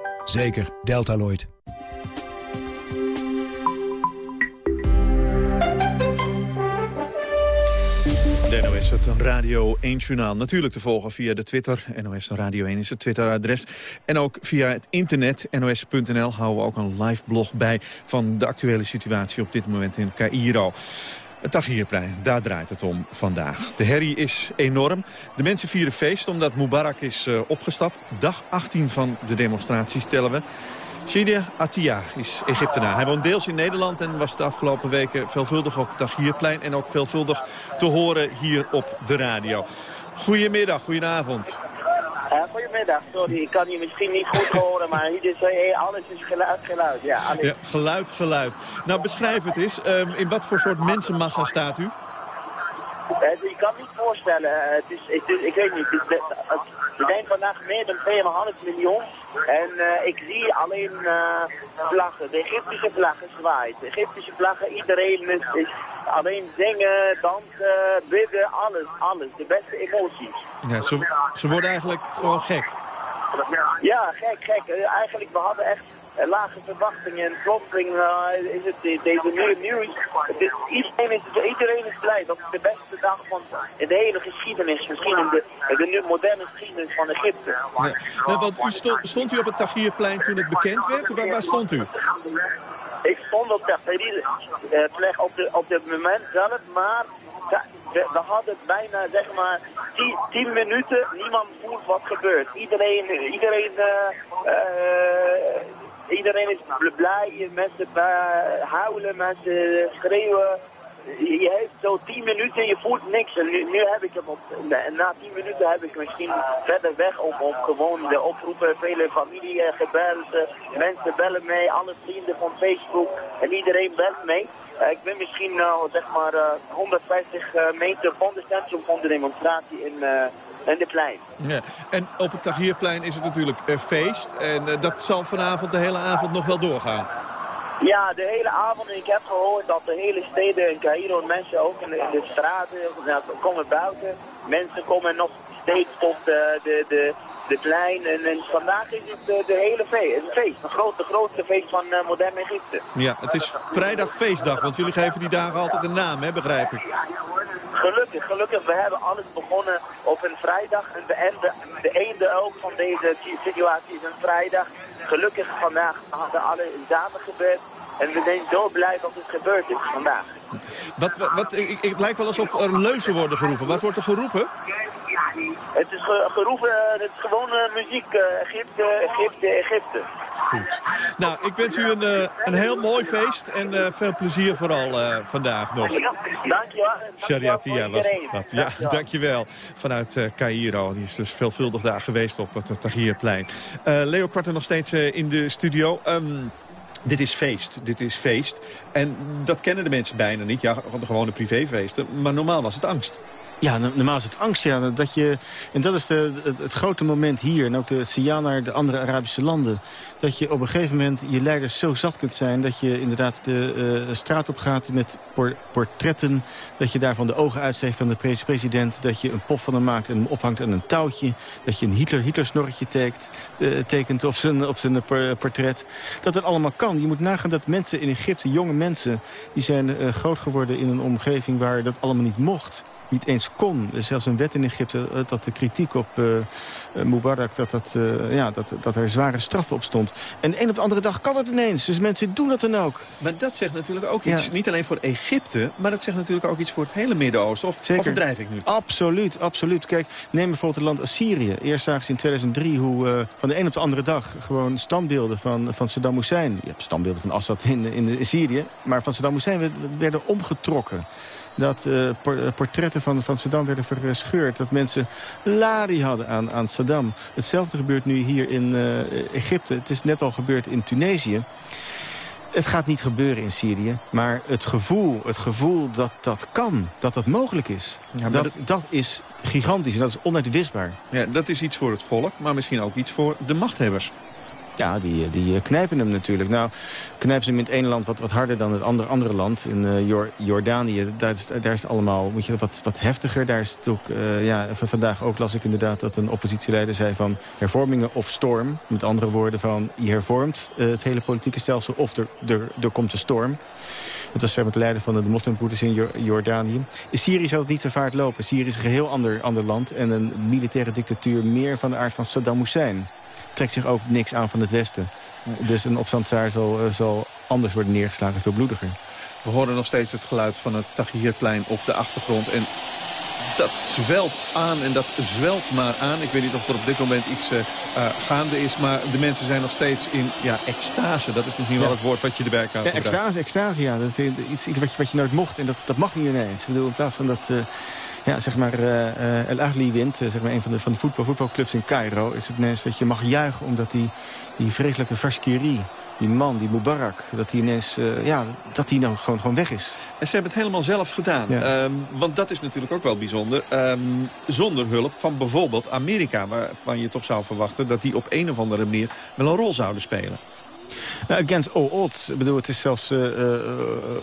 Zeker, Deltaloid. De NOS, het Radio 1 Journaal. Natuurlijk te volgen via de Twitter. NOS Radio 1 is het Twitteradres. En ook via het internet, nos.nl, houden we ook een live blog bij... van de actuele situatie op dit moment in Cairo. Het Tahrirplein, daar draait het om vandaag. De herrie is enorm. De mensen vieren feest omdat Mubarak is uh, opgestapt. Dag 18 van de demonstraties tellen we. Shidia Atia is Egyptenaar. Hij woont deels in Nederland en was de afgelopen weken veelvuldig op het Tahrirplein... en ook veelvuldig te horen hier op de radio. Goedemiddag, goedenavond. Uh, goedemiddag, sorry, ik kan je misschien niet goed horen, maar hier is, uh, alles is geluid, geluid. Ja, alles. ja, geluid, geluid. Nou, beschrijf het eens. Um, in wat voor soort mensenmassa staat u? Uh, je kan het niet voorstellen. het is, het is, ik weet niet, het, het, er zijn vandaag meer dan 2,5 miljoen. En uh, ik zie alleen uh, vlaggen. De Egyptische vlaggen zwaait. De Egyptische vlaggen, iedereen is, is alleen zingen, dansen, bidden, alles, alles. De beste emoties. Ja, ze, ze worden eigenlijk gewoon gek. Ja, gek, gek. Uh, eigenlijk, we hadden echt eh, lage verwachtingen en plotseling uh, is het deze nieuwe nieuws. iedereen, is, iedereen is blij. Dat is de beste dag van de hele geschiedenis. Misschien in de, de moderne geschiedenis van Egypte. Ja. want u stond, stond u op het Tahrirplein toen het bekend werd? Waar, waar stond u? Ik stond op plek op, de, op het moment zelf, maar we, we, hadden bijna zeg maar 10 minuten, niemand voelt wat gebeurt. Iedereen, iedereen, uh, uh, iedereen is blij, mensen huilen, mensen schreeuwen. Je hebt zo 10 minuten, je voelt niks. En nu, heb ik hem op, na 10 minuten heb ik misschien verder weg om gewoon de oproepen, vele familie gebeld, mensen bellen mee, alle vrienden van Facebook en iedereen belt mee. Eh, ik ben misschien uh, zeg maar 150 eh, meter van het centrum van de demonstratie in, in de plein. Ja. En op het Tahrirplein is het natuurlijk feest. En dat zal vanavond de hele avond nog wel doorgaan. Ja, de hele avond. Ik heb gehoord dat de hele steden in Cairo, mensen ook in de, in de straten, nou, komen buiten. Mensen komen nog steeds tot de, de, de de plein. En, en, vandaag is het de, de hele feest, een feest. Een groot, de grootste feest van uh, modern Egypte. Ja, het is vrijdag feestdag, want jullie geven die dagen altijd een naam, hè, begrijp ik. Gelukkig, gelukkig. We hebben alles begonnen op een vrijdag. En de einde, de einde ook van deze situatie is een vrijdag. Gelukkig vandaag hadden alle samen gebeurd. En we zijn zo blij dat het gebeurd is vandaag. Wat, wat, wat, het lijkt wel alsof er leuzen worden geroepen. Wat wordt er geroepen? Het is geroepen, het is gewoon uh, muziek. Uh, Egypte, Egypte, Egypte. Goed. Nou, ik wens u een, uh, een heel mooi feest en veel plezier vooral vandaag nog. Dankjewel. Shariatia was het. Ja, dankjewel. Vanuit Cairo. Die is dus veelvuldig daar geweest op het Tahrirplein. Leo Kwarten nog steeds in de studio. Um, dit is feest, dit is feest. En dat kennen de mensen bijna niet, ja, de gewone privéfeesten. Maar normaal was het angst. Ja, normaal is het angst. Ja, dat je, en dat is de, het, grote moment hier. En ook de naar de andere Arabische landen. Dat je op een gegeven moment je leiders zo zat kunt zijn... dat je inderdaad de uh, straat op gaat met portretten. Dat je daarvan de ogen uitsteekt van de president. Dat je een pop van hem maakt en hem ophangt aan een touwtje. Dat je een Hitler, Hitler snorretje tekent, tekent op zijn, op zijn portret. Dat het allemaal kan. Je moet nagaan dat mensen in Egypte, jonge mensen... die zijn uh, groot geworden in een omgeving waar dat allemaal niet mocht niet eens kon. Er is zelfs een wet in Egypte eh, dat de kritiek op uh, Mubarak... Dat, dat, uh, ja, dat, dat er zware straffen op stond. En de een op de andere dag kan het ineens. Dus mensen doen dat dan ook. Maar dat zegt natuurlijk ook iets, niet alleen voor Egypte... maar dat zegt natuurlijk ook iets voor het hele Midden-Oosten. Of, Zeker. ik nu? Absoluut, absoluut. Kijk, neem bijvoorbeeld het land Assyrië. Eerst zagen ze in 2003 hoe uh, van de een op de andere dag... gewoon standbeelden van, van Saddam Hussein... je hebt standbeelden van Assad in, in, in Syrië... maar van Saddam Hussein werden omgetrokken dat uh, portretten van, van Saddam werden verscheurd. Dat mensen lari hadden aan, aan Saddam. Hetzelfde gebeurt nu hier in uh, Egypte. Het is net al gebeurd in Tunesië. Het gaat niet gebeuren in Syrië, maar het gevoel, het gevoel dat dat kan, dat dat mogelijk is, ja, dat, dat, dat, is gigantisch en dat is onuitwisbaar. Ja, dat is iets voor het volk, maar misschien ook iets voor de machthebbers. Ja, die, die eh, knijpen hem natuurlijk. Nou, knijpen ze hem in het ene land wat, wat harder dan het andere, andere land. In uh, Jordanië, daar is, daar is het allemaal moet je, wat, wat heftiger. Daar is het ook, uh, ja, vandaag ook las ik inderdaad dat een oppositieleider zei van hervormingen of storm. Met andere woorden van je hervormt het hele politieke stelsel of er, er, komt een storm. Het was met de leider van de moslimbroeders in Jordanië. In Syrië zou het niet zo vaart lopen. Syrië is een geheel ander, ander land en een militaire dictatuur meer van de aard van Saddam Hussein trekt zich ook niks aan van het Westen. Dus een opstand daar zal, eh, zal anders worden neergeslagen, veel bloediger. We horen nog steeds het geluid van het Tahrirplein op de achtergrond. En dat zwelt aan en dat zwelt maar aan. Ik weet niet of er op dit moment iets uh, gaande is. Maar de mensen zijn nog steeds in ja, extase. Dat is misschien wel het woord wat je erbij kan ja, Extase, extase, ja. Dat is iets, iets wat, je, wat je nooit mocht. En dat, dat mag niet ineens. Ik bedoel, in plaats van dat... Uh, ja, zeg maar, uh, El Ahly wint, uh, zeg maar een van de, van de voetbal, voetbalclubs in Cairo... is het ineens dat je mag juichen omdat die, die vreselijke Fashkiri die man, die Mubarak, dat hij ineens, uh, ja, dat hij nou gewoon, gewoon weg is. En ze hebben het helemaal zelf gedaan. Ja. Um, want dat is natuurlijk ook wel bijzonder. Um, zonder hulp van bijvoorbeeld Amerika, waarvan je toch zou verwachten... dat die op een of andere manier wel een rol zouden spelen. Nou, against all odds. Ik bedoel, het is zelfs, uh, uh,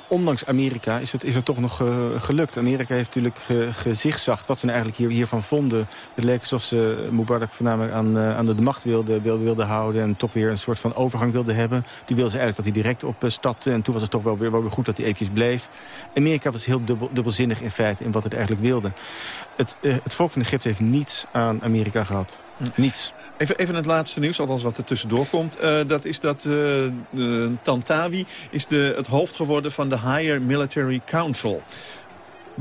ondanks Amerika, is het, is het toch nog gelukt. Amerika heeft natuurlijk gezichtszacht wat ze nou eigenlijk hier, hiervan vonden. Het leek alsof ze Mubarak voornamelijk aan, aan de, macht wilden wilde, wilde houden... en toch weer een soort van overgang wilden hebben. Die wilden ze eigenlijk dat hij direct opstapte. En toen was het toch wel weer, wel weer goed dat hij eventjes bleef. Amerika was heel dubbel, dubbelzinnig in feite in wat het eigenlijk wilde. Het, het volk van Egypte heeft niets aan Amerika gehad. Niets. Even, even het laatste nieuws, althans wat er tussendoor komt. Uh, dat is dat uh, Tantawi is de, het hoofd geworden van de Higher Military Council.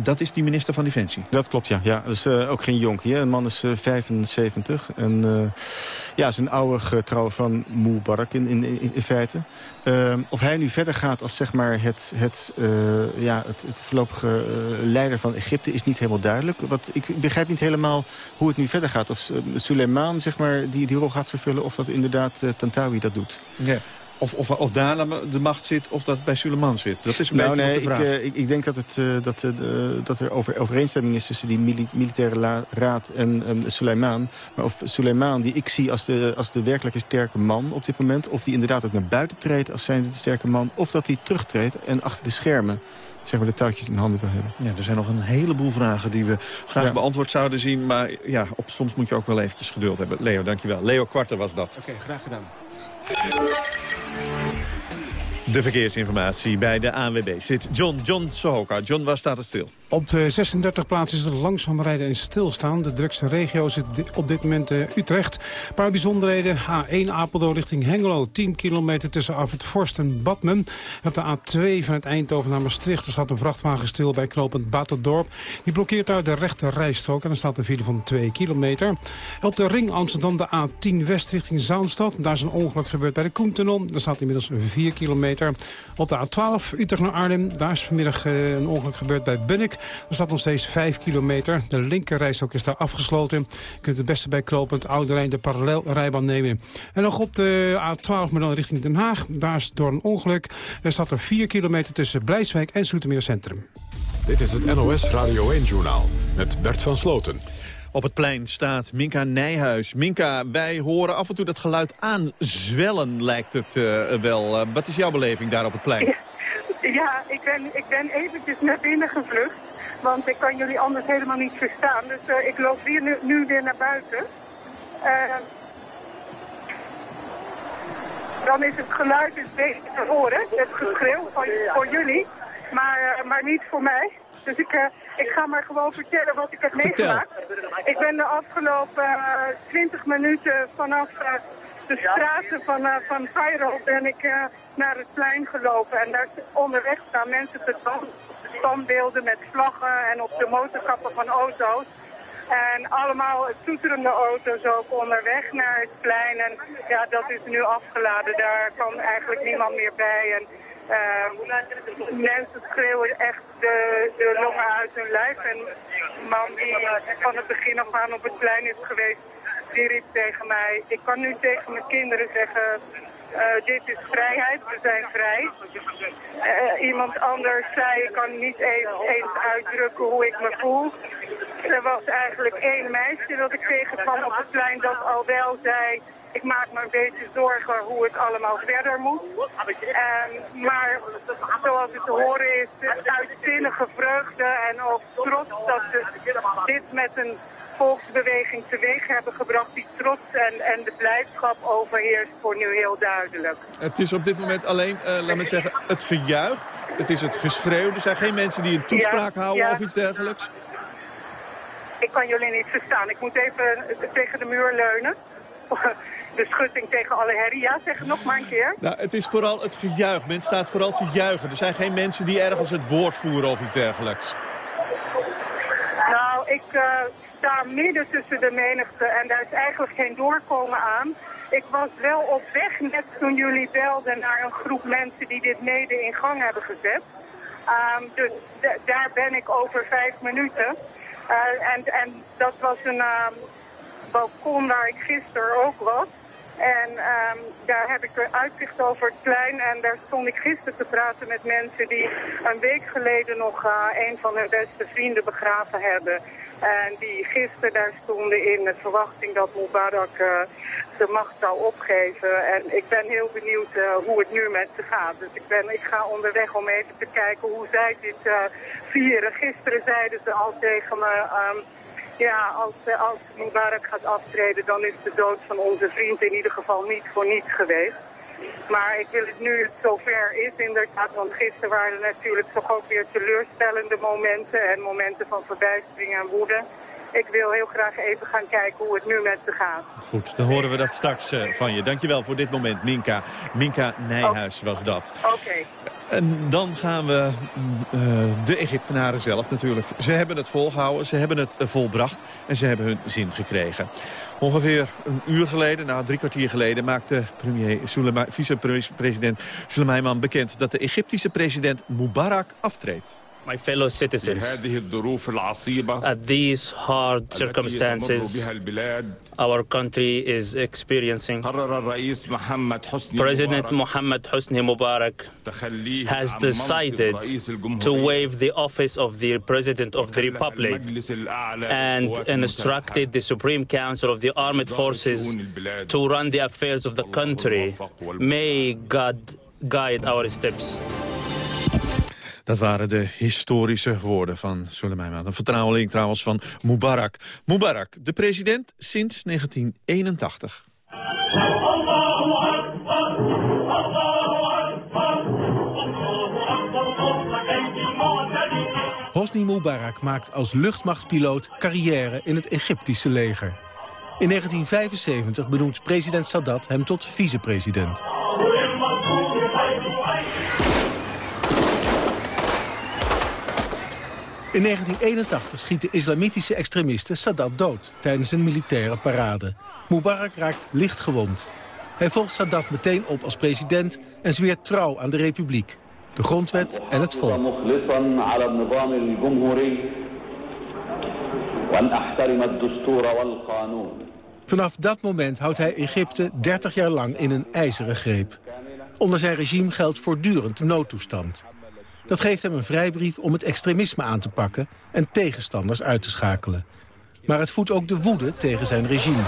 Dat is die minister van Defensie. Dat klopt, ja. ja dat is uh, ook geen jonkie. Hè. Een man is uh, 75. En uh, ja, is een oude getrouw van Mubarak in, in, in, in feite. Ehm, of hij nu verder gaat als zeg maar, het, het, ja, het, het voorlopige leider van Egypte is niet helemaal duidelijk. Wat, ik begrijp niet helemaal hoe het nu verder gaat. Of Suleiman zeg maar, die, die rol gaat vervullen of dat inderdaad Tantawi dat doet. Ja. Of, of, of daar de macht zit of dat het bij Suleiman zit. Dat is een nou, beetje nee, de vraag. Ik, uh, ik, ik, denk dat, het, uh, dat, uh, dat er over, overeenstemming is tussen die mili militaire raad en um, Suleiman. Maar of Suleiman, die ik zie als de, als de werkelijke sterke man op dit moment... of die inderdaad ook naar buiten treedt als zijnde de sterke man... of dat hij terugtreedt en achter de schermen zeg maar, de touwtjes in handen wil hebben. Ja, er zijn nog een heleboel vragen die we graag ja. beantwoord zouden zien. Maar ja, op, soms moet je ook wel eventjes geduld hebben. Leo, dankjewel. Leo Kwarter was dat. Oké, okay, graag gedaan. Thank you. De verkeersinformatie bij de ANWB zit John, John Sohoka. John, waar staat het stil? Op de 36 plaatsen is het langzaam rijden en stilstaan. De drukste regio zit op dit moment uh, Utrecht. Een paar bijzonderheden. A1 Apeldoorn richting Hengelo. 10 kilometer tussen Afrit Forst en Badmen. Op de A2 vanuit Eindhoven naar Maastricht. Er staat een vrachtwagen stil bij knooppunt Baterdorp. Die blokkeert daar de rechte rijstrook. En er staat een file van 2 kilometer. Op de ring Amsterdam de A10 West richting Zaanstad. Daar is een ongeluk gebeurd bij de Koentunnel. Daar staat inmiddels 4 kilometer. Op de A12 Utrecht naar Arnhem. Daar is vanmiddag uh, een ongeluk gebeurd bij Bunnik. Er staat nog steeds 5 kilometer. De linkerrijstok is daar afgesloten. Je kunt het beste bij Klopend Oude Rijn de parallelrijbaan nemen. En nog op de A12 maar dan richting Den Haag. Daar is door een ongeluk. Er staat er 4 kilometer tussen Blijswijk en Zoetermeer Centrum. Dit is het NOS Radio 1-journaal met Bert van Sloten. Op het plein staat Minka Nijhuis. Minka, wij horen af en toe dat geluid aanzwellen, lijkt het uh, wel. Uh, wat is jouw beleving daar op het plein? Ja, ik ben, ik ben eventjes naar binnen gevlucht. Want ik kan jullie anders helemaal niet verstaan. Dus uh, ik loop weer nu, nu, weer naar buiten. dan is het geluid dus beter te horen. Het geschreeuw van, voor jullie. Maar, maar niet voor mij. Dus ik, uh, ik ga maar gewoon vertellen wat ik heb meegemaakt. Ik ben de afgelopen uh, 20 minuten vanaf uh, de straten van, van Cairo ben ik naar het plein gelopen. En daar onderweg staan mensen te standbeelden met vlaggen en op de motorkappen van auto's. En allemaal toeterende auto's ook onderweg naar het plein. En ja, dat is nu afgeladen. Daar kan eigenlijk niemand meer bij. En uh, mensen schreeuwen echt de, de longen uit hun lijf. En een man die van het begin af aan op het plein is geweest, die riep tegen mij... Ik kan nu tegen mijn kinderen zeggen, uh, dit is vrijheid, we zijn vrij. Iemand anders zei, ik kan niet eens, eens uitdrukken hoe ik me voel. Er was eigenlijk één meisje dat ik tegenkwam op het plein dat al wel zei... Ik maak me een beetje zorgen hoe het allemaal verder moet. Um, maar zoals het te horen is, uitzinnige vreugde en ook trots dat ze dit met een volksbeweging teweeg hebben gebracht. Die trots en, en de blijdschap overheerst voor nu heel duidelijk. Het is op dit moment alleen, uh, laat me zeggen, het gejuich. Het is het geschreeuw. Er zijn geen mensen die een toespraak houden ja. of iets dergelijks. Ik kan jullie niet verstaan. Ik moet even tegen de muur leunen de schutting tegen alle herrie. Ja, zeg het nog maar een keer. Nou, het is vooral het gejuich. Men staat vooral te juichen. Er zijn geen mensen die ergens het woord voeren of iets dergelijks. Nou, ik uh, sta midden tussen de menigte en daar is eigenlijk geen doorkomen aan. Ik was wel op weg net toen jullie belden naar een groep mensen die dit mede in gang hebben gezet. Um, dus daar ben ik over vijf minuten. Uh, en, en dat was een, um, balkon waar ik gisteren ook was. En um, daar heb ik uitzicht over het plein. En daar stond ik gisteren te praten met mensen die een week geleden nog uh, een van hun beste vrienden begraven hebben. En die gisteren daar stonden in de verwachting dat Mubarak uh, de macht zou opgeven. En ik ben heel benieuwd uh, hoe het nu met ze gaat. Dus ik, ben, ik ga onderweg om even te kijken hoe zij dit vieren. Gisteren zeiden ze al tegen me... Um, ja, als, als Mubarak gaat aftreden, dan is de dood van onze vriend in ieder geval niet voor niets geweest. Maar ik wil het nu zover is inderdaad, want gisteren waren er natuurlijk toch ook weer teleurstellende momenten en momenten van verbijstering en woede. Ik wil heel graag even gaan kijken hoe het nu met ze gaat. Goed, dan horen we dat straks uh, van je. Dankjewel voor dit moment, Minka. Minka Nijhuis was dat. Oké. En dan gaan we uh, de Egyptenaren zelf natuurlijk. Ze hebben het volgehouden, ze hebben het uh, volbracht en ze hebben hun zin gekregen. Ongeveer een uur geleden, nou drie kwartier geleden... maakte premier vice-president Suleiman bekend... dat de Egyptische president Mubarak aftreedt. My fellow citizens, at these hard circumstances our country is experiencing, President Mohammed Hosni Mubarak has decided to waive the office of the President of the Republic and instructed the Supreme Council of the Armed Forces to run the affairs of the country. May God guide our steps. Dat waren de historische woorden van Soleimani. Een vertrouweling trouwens van Mubarak. Mubarak, de president sinds 1981. Hosni Mubarak maakt als luchtmachtpiloot carrière in het Egyptische leger. In 1975 benoemt president Sadat hem tot vicepresident. In 1981 schieten islamitische extremisten Sadat dood tijdens een militaire parade. Mubarak raakt licht gewond. Hij volgt Sadat meteen op als president en zweert trouw aan de republiek, de grondwet en het volk. Vanaf dat moment houdt hij Egypte 30 jaar lang in een ijzeren greep. Onder zijn regime geldt voortdurend noodtoestand. Dat geeft hem een vrijbrief om het extremisme aan te pakken en tegenstanders uit te schakelen. Maar het voedt ook de woede tegen zijn regime.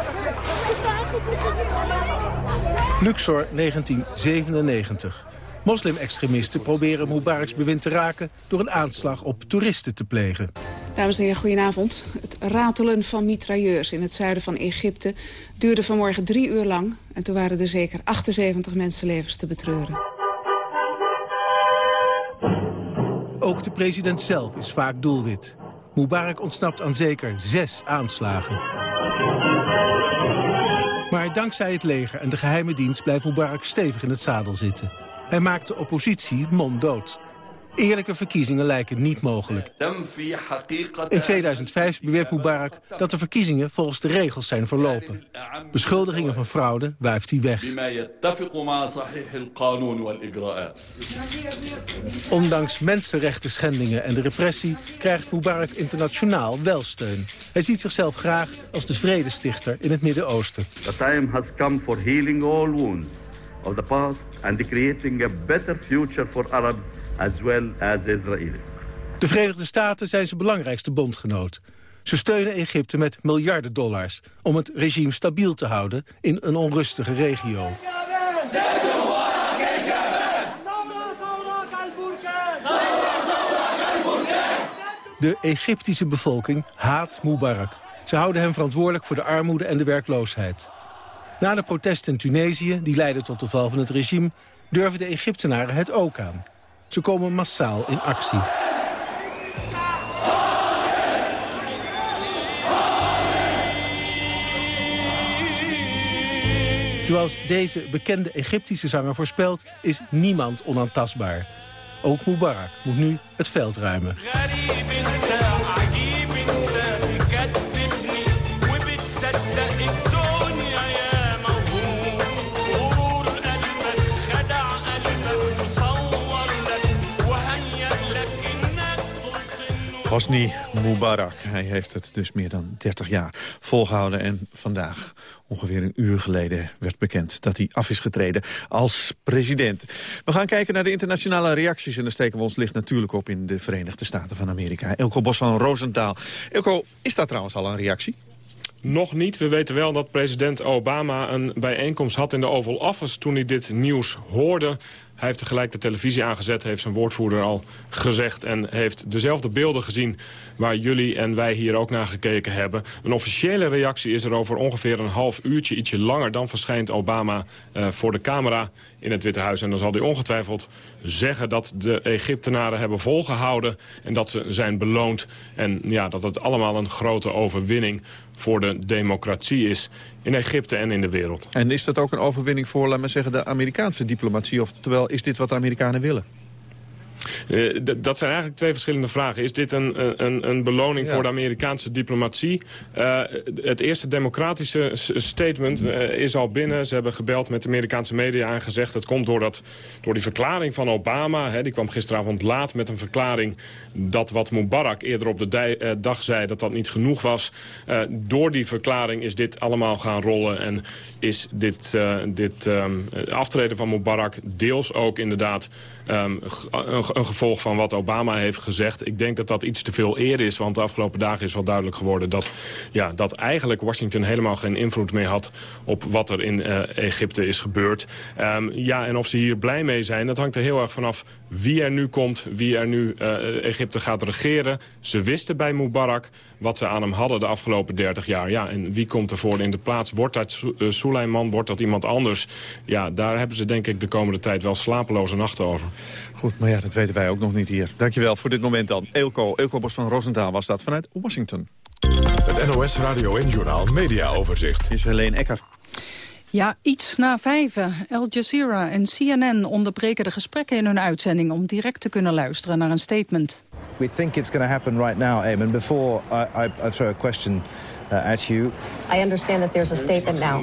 Luxor 1997. Moslim-extremisten proberen Mubaraks bewind te raken... door een aanslag op toeristen te plegen. Dames en heren, goedenavond. Het ratelen van mitrailleurs in het zuiden van Egypte... duurde vanmorgen drie uur lang. En toen waren er zeker 78 mensenlevens te betreuren. Ook de president zelf is vaak doelwit. Mubarak ontsnapt aan zeker zes aanslagen. Maar dankzij het leger en de geheime dienst blijft Mubarak stevig in het zadel zitten. Hij maakt de oppositie monddood. Eerlijke verkiezingen lijken niet mogelijk. In 2005 beweert Mubarak dat de verkiezingen volgens de regels zijn verlopen. Beschuldigingen van fraude wuift hij weg. Ondanks mensenrechten schendingen en de repressie krijgt Mubarak internationaal wel steun. Hij ziet zichzelf graag als de vredestichter in het Midden-Oosten. As well as Israelis. De Verenigde Staten zijn zijn belangrijkste bondgenoot. Ze steunen Egypte met miljarden dollars om het regime stabiel te houden in een onrustige regio. De Egyptische bevolking haat Mubarak. Ze houden hem verantwoordelijk voor de armoede en de werkloosheid. Na de protesten in Tunesië, die leidden tot de val van het regime... durven de Egyptenaren het ook aan. Ze komen massaal in actie. Zoals deze bekende Egyptische zanger voorspelt, is niemand onaantastbaar. Ook Mubarak moet nu het veld ruimen. Hosni Mubarak. Hij heeft het dus meer dan 30 jaar volgehouden. En vandaag, ongeveer een uur geleden, werd bekend dat hij af is getreden als president. We gaan kijken naar de internationale reacties. En daar steken we ons licht natuurlijk op in de Verenigde Staten van Amerika. Elko Bos van Roosentaal. Elko, is dat trouwens al een reactie? Nog niet. We weten wel dat president Obama een bijeenkomst had in de Oval Office... toen hij dit nieuws hoorde. Hij heeft tegelijk de televisie aangezet, heeft zijn woordvoerder al gezegd... en heeft dezelfde beelden gezien waar jullie en wij hier ook naar gekeken hebben. Een officiële reactie is er over ongeveer een half uurtje, ietsje langer... dan verschijnt Obama uh, voor de camera in het Witte Huis. En dan zal hij ongetwijfeld zeggen dat de Egyptenaren hebben volgehouden... en dat ze zijn beloond. En ja, dat het allemaal een grote overwinning voor de democratie is in Egypte en in de wereld. En is dat ook een overwinning voor, laat maar zeggen, de Amerikaanse diplomatie? Oftewel, is dit wat de Amerikanen willen? Uh, dat zijn eigenlijk twee verschillende vragen. Is dit een, een, een beloning ja. voor de Amerikaanse diplomatie? Uh, het eerste democratische statement uh, is al binnen. Ze hebben gebeld met de Amerikaanse media en gezegd... het komt door, dat, door die verklaring van Obama. Hè, die kwam gisteravond laat met een verklaring... dat wat Mubarak eerder op de dag zei, dat dat niet genoeg was. door die verklaring is dit allemaal gaan rollen... en is dit, dit um, aftreden van Mubarak deels ook inderdaad... Um, een, een gevolg van wat Obama heeft gezegd. Ik denk dat dat iets te veel eer is, want de afgelopen dagen is wel duidelijk geworden... dat, ja, dat eigenlijk Washington helemaal geen invloed meer had op wat er in uh, Egypte is gebeurd. Um, ja, en of ze hier blij mee zijn, dat hangt er heel erg vanaf wie er nu komt, wie er nu uh, Egypte gaat regeren. Ze wisten bij Mubarak wat ze aan hem hadden de afgelopen 30 jaar. Ja, en wie komt ervoor in de plaats? Wordt dat uh, Suleiman, wordt dat iemand anders? Ja, daar hebben ze denk ik de komende tijd wel slapeloze nachten over. Goed, maar ja, dat weten wij ook nog niet hier. Dankjewel voor dit moment dan. Elko, Elko Bos van Rosenthal was dat vanuit Washington. Het NOS Radio en Journal Media Overzicht. Is Helene Ecker. Ja, iets na vijven. Al Jazeera en CNN onderbreken de gesprekken in hun uitzending... om direct te kunnen luisteren naar een statement. We think it's going to happen right now, Eamon. Before I, I, I throw a question uh, at you. I understand that there's a statement now.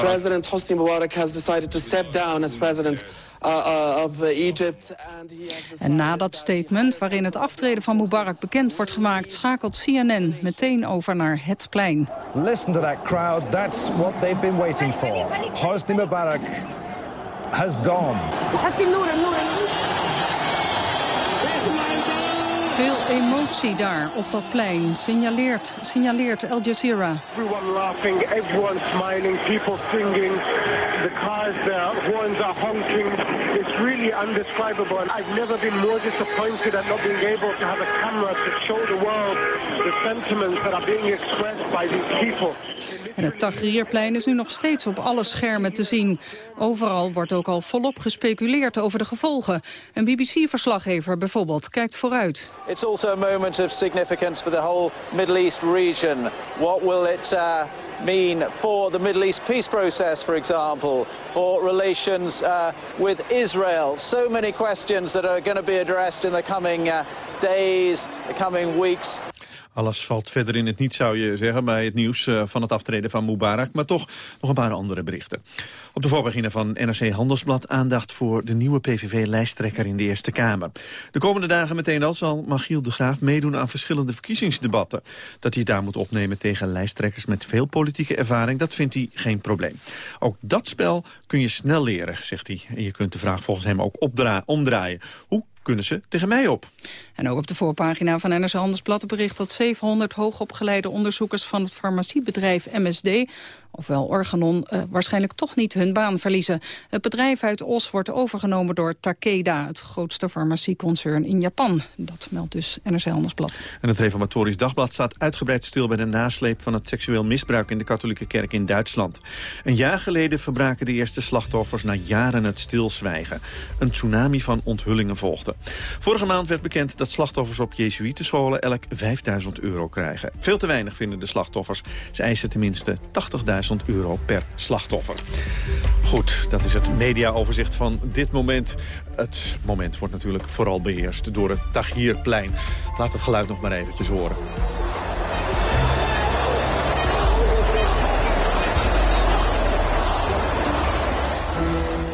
President Hosni Mubarak has decided to step down as president of Egypt. And he has en na dat statement, waarin het aftreden van Mubarak bekend wordt gemaakt... schakelt CNN meteen over naar het plein. Listen to that crowd. That's what they've been waiting for. Hosni Mubarak has gone. Veel emotie daar op dat plein, signaleert, signaleert Al Jazeera. Everyone laughing, everyone smiling, people singing. The cars, the horns are honking. Undescribable. And I've never been more disappointed at not being able to have a camera to show the world the sentiments that are being expressed by these people. En het Tahrirplein is nu nog steeds op alle schermen te zien. Overal wordt ook al volop gespeculeerd over de gevolgen. Een BBC-verslaggever bijvoorbeeld kijkt vooruit. It's also a moment of significance for the whole Middle East region. What will it uh, mean for the Middle East peace process, for example, for relations uh, with Israel? So many questions that are going to be addressed in the coming uh, days, the coming weeks. Alles valt verder in het niet, zou je zeggen, bij het nieuws uh, van het aftreden van Mubarak. Maar toch nog een paar andere berichten. Op de voorpagina van NRC Handelsblad aandacht voor de nieuwe PVV-lijsttrekker in de Eerste Kamer. De komende dagen meteen al zal Magiel de Graaf meedoen aan verschillende verkiezingsdebatten. Dat hij daar moet opnemen tegen lijsttrekkers met veel politieke ervaring, dat vindt hij geen probleem. Ook dat spel kun je snel leren, zegt hij. En je kunt de vraag volgens hem ook omdraaien. Hoe kunnen ze tegen mij op. En ook op de voorpagina van NRC Handelsblad bericht dat 700 hoogopgeleide onderzoekers van het farmaciebedrijf MSD ofwel Organon, uh, waarschijnlijk toch niet hun baan verliezen. Het bedrijf uit Os wordt overgenomen door Takeda, het grootste farmacieconcern in Japan. Dat meldt dus NRC Handelsblad. En het Reformatorisch Dagblad staat uitgebreid stil bij de nasleep van het seksueel misbruik in de katholieke kerk in Duitsland. Een jaar geleden verbraken de eerste slachtoffers na jaren het stilzwijgen. Een tsunami van onthullingen volgde. Vorige maand werd bekend dat slachtoffers op jezuïtenscholen elk 5000 euro krijgen. Veel te weinig vinden de slachtoffers. Ze eisen tenminste 80.000 euro per slachtoffer. Goed, dat is het mediaoverzicht van dit moment. Het moment wordt natuurlijk vooral beheerst door het Tahrirplein. Laat het geluid nog maar eventjes horen.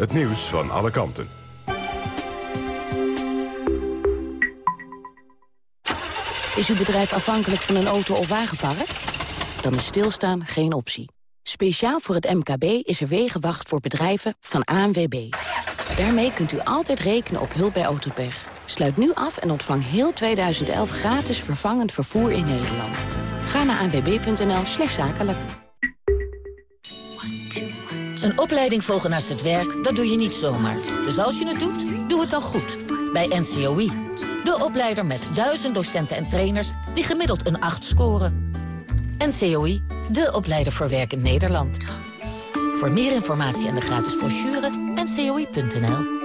het nieuws van alle kanten. Is uw bedrijf afhankelijk van een auto- of wagenpark? Dan is stilstaan geen optie. Speciaal voor het MKB is er Wegenwacht voor bedrijven van ANWB. Daarmee kunt u altijd rekenen op hulp bij autopech. Sluit nu af en ontvang heel 2011 gratis vervangend vervoer in Nederland. Ga naar anwb.nl slash zakelijk. Een opleiding volgen naast het werk, dat doe je niet zomaar. Dus als je het doet, doe het dan goed. Bij NCOI. De opleider met duizend docenten en trainers die gemiddeld een 8 scoren. NCOI, de opleider voor werk in Nederland. Voor meer informatie en de gratis brochure, ncoi.nl.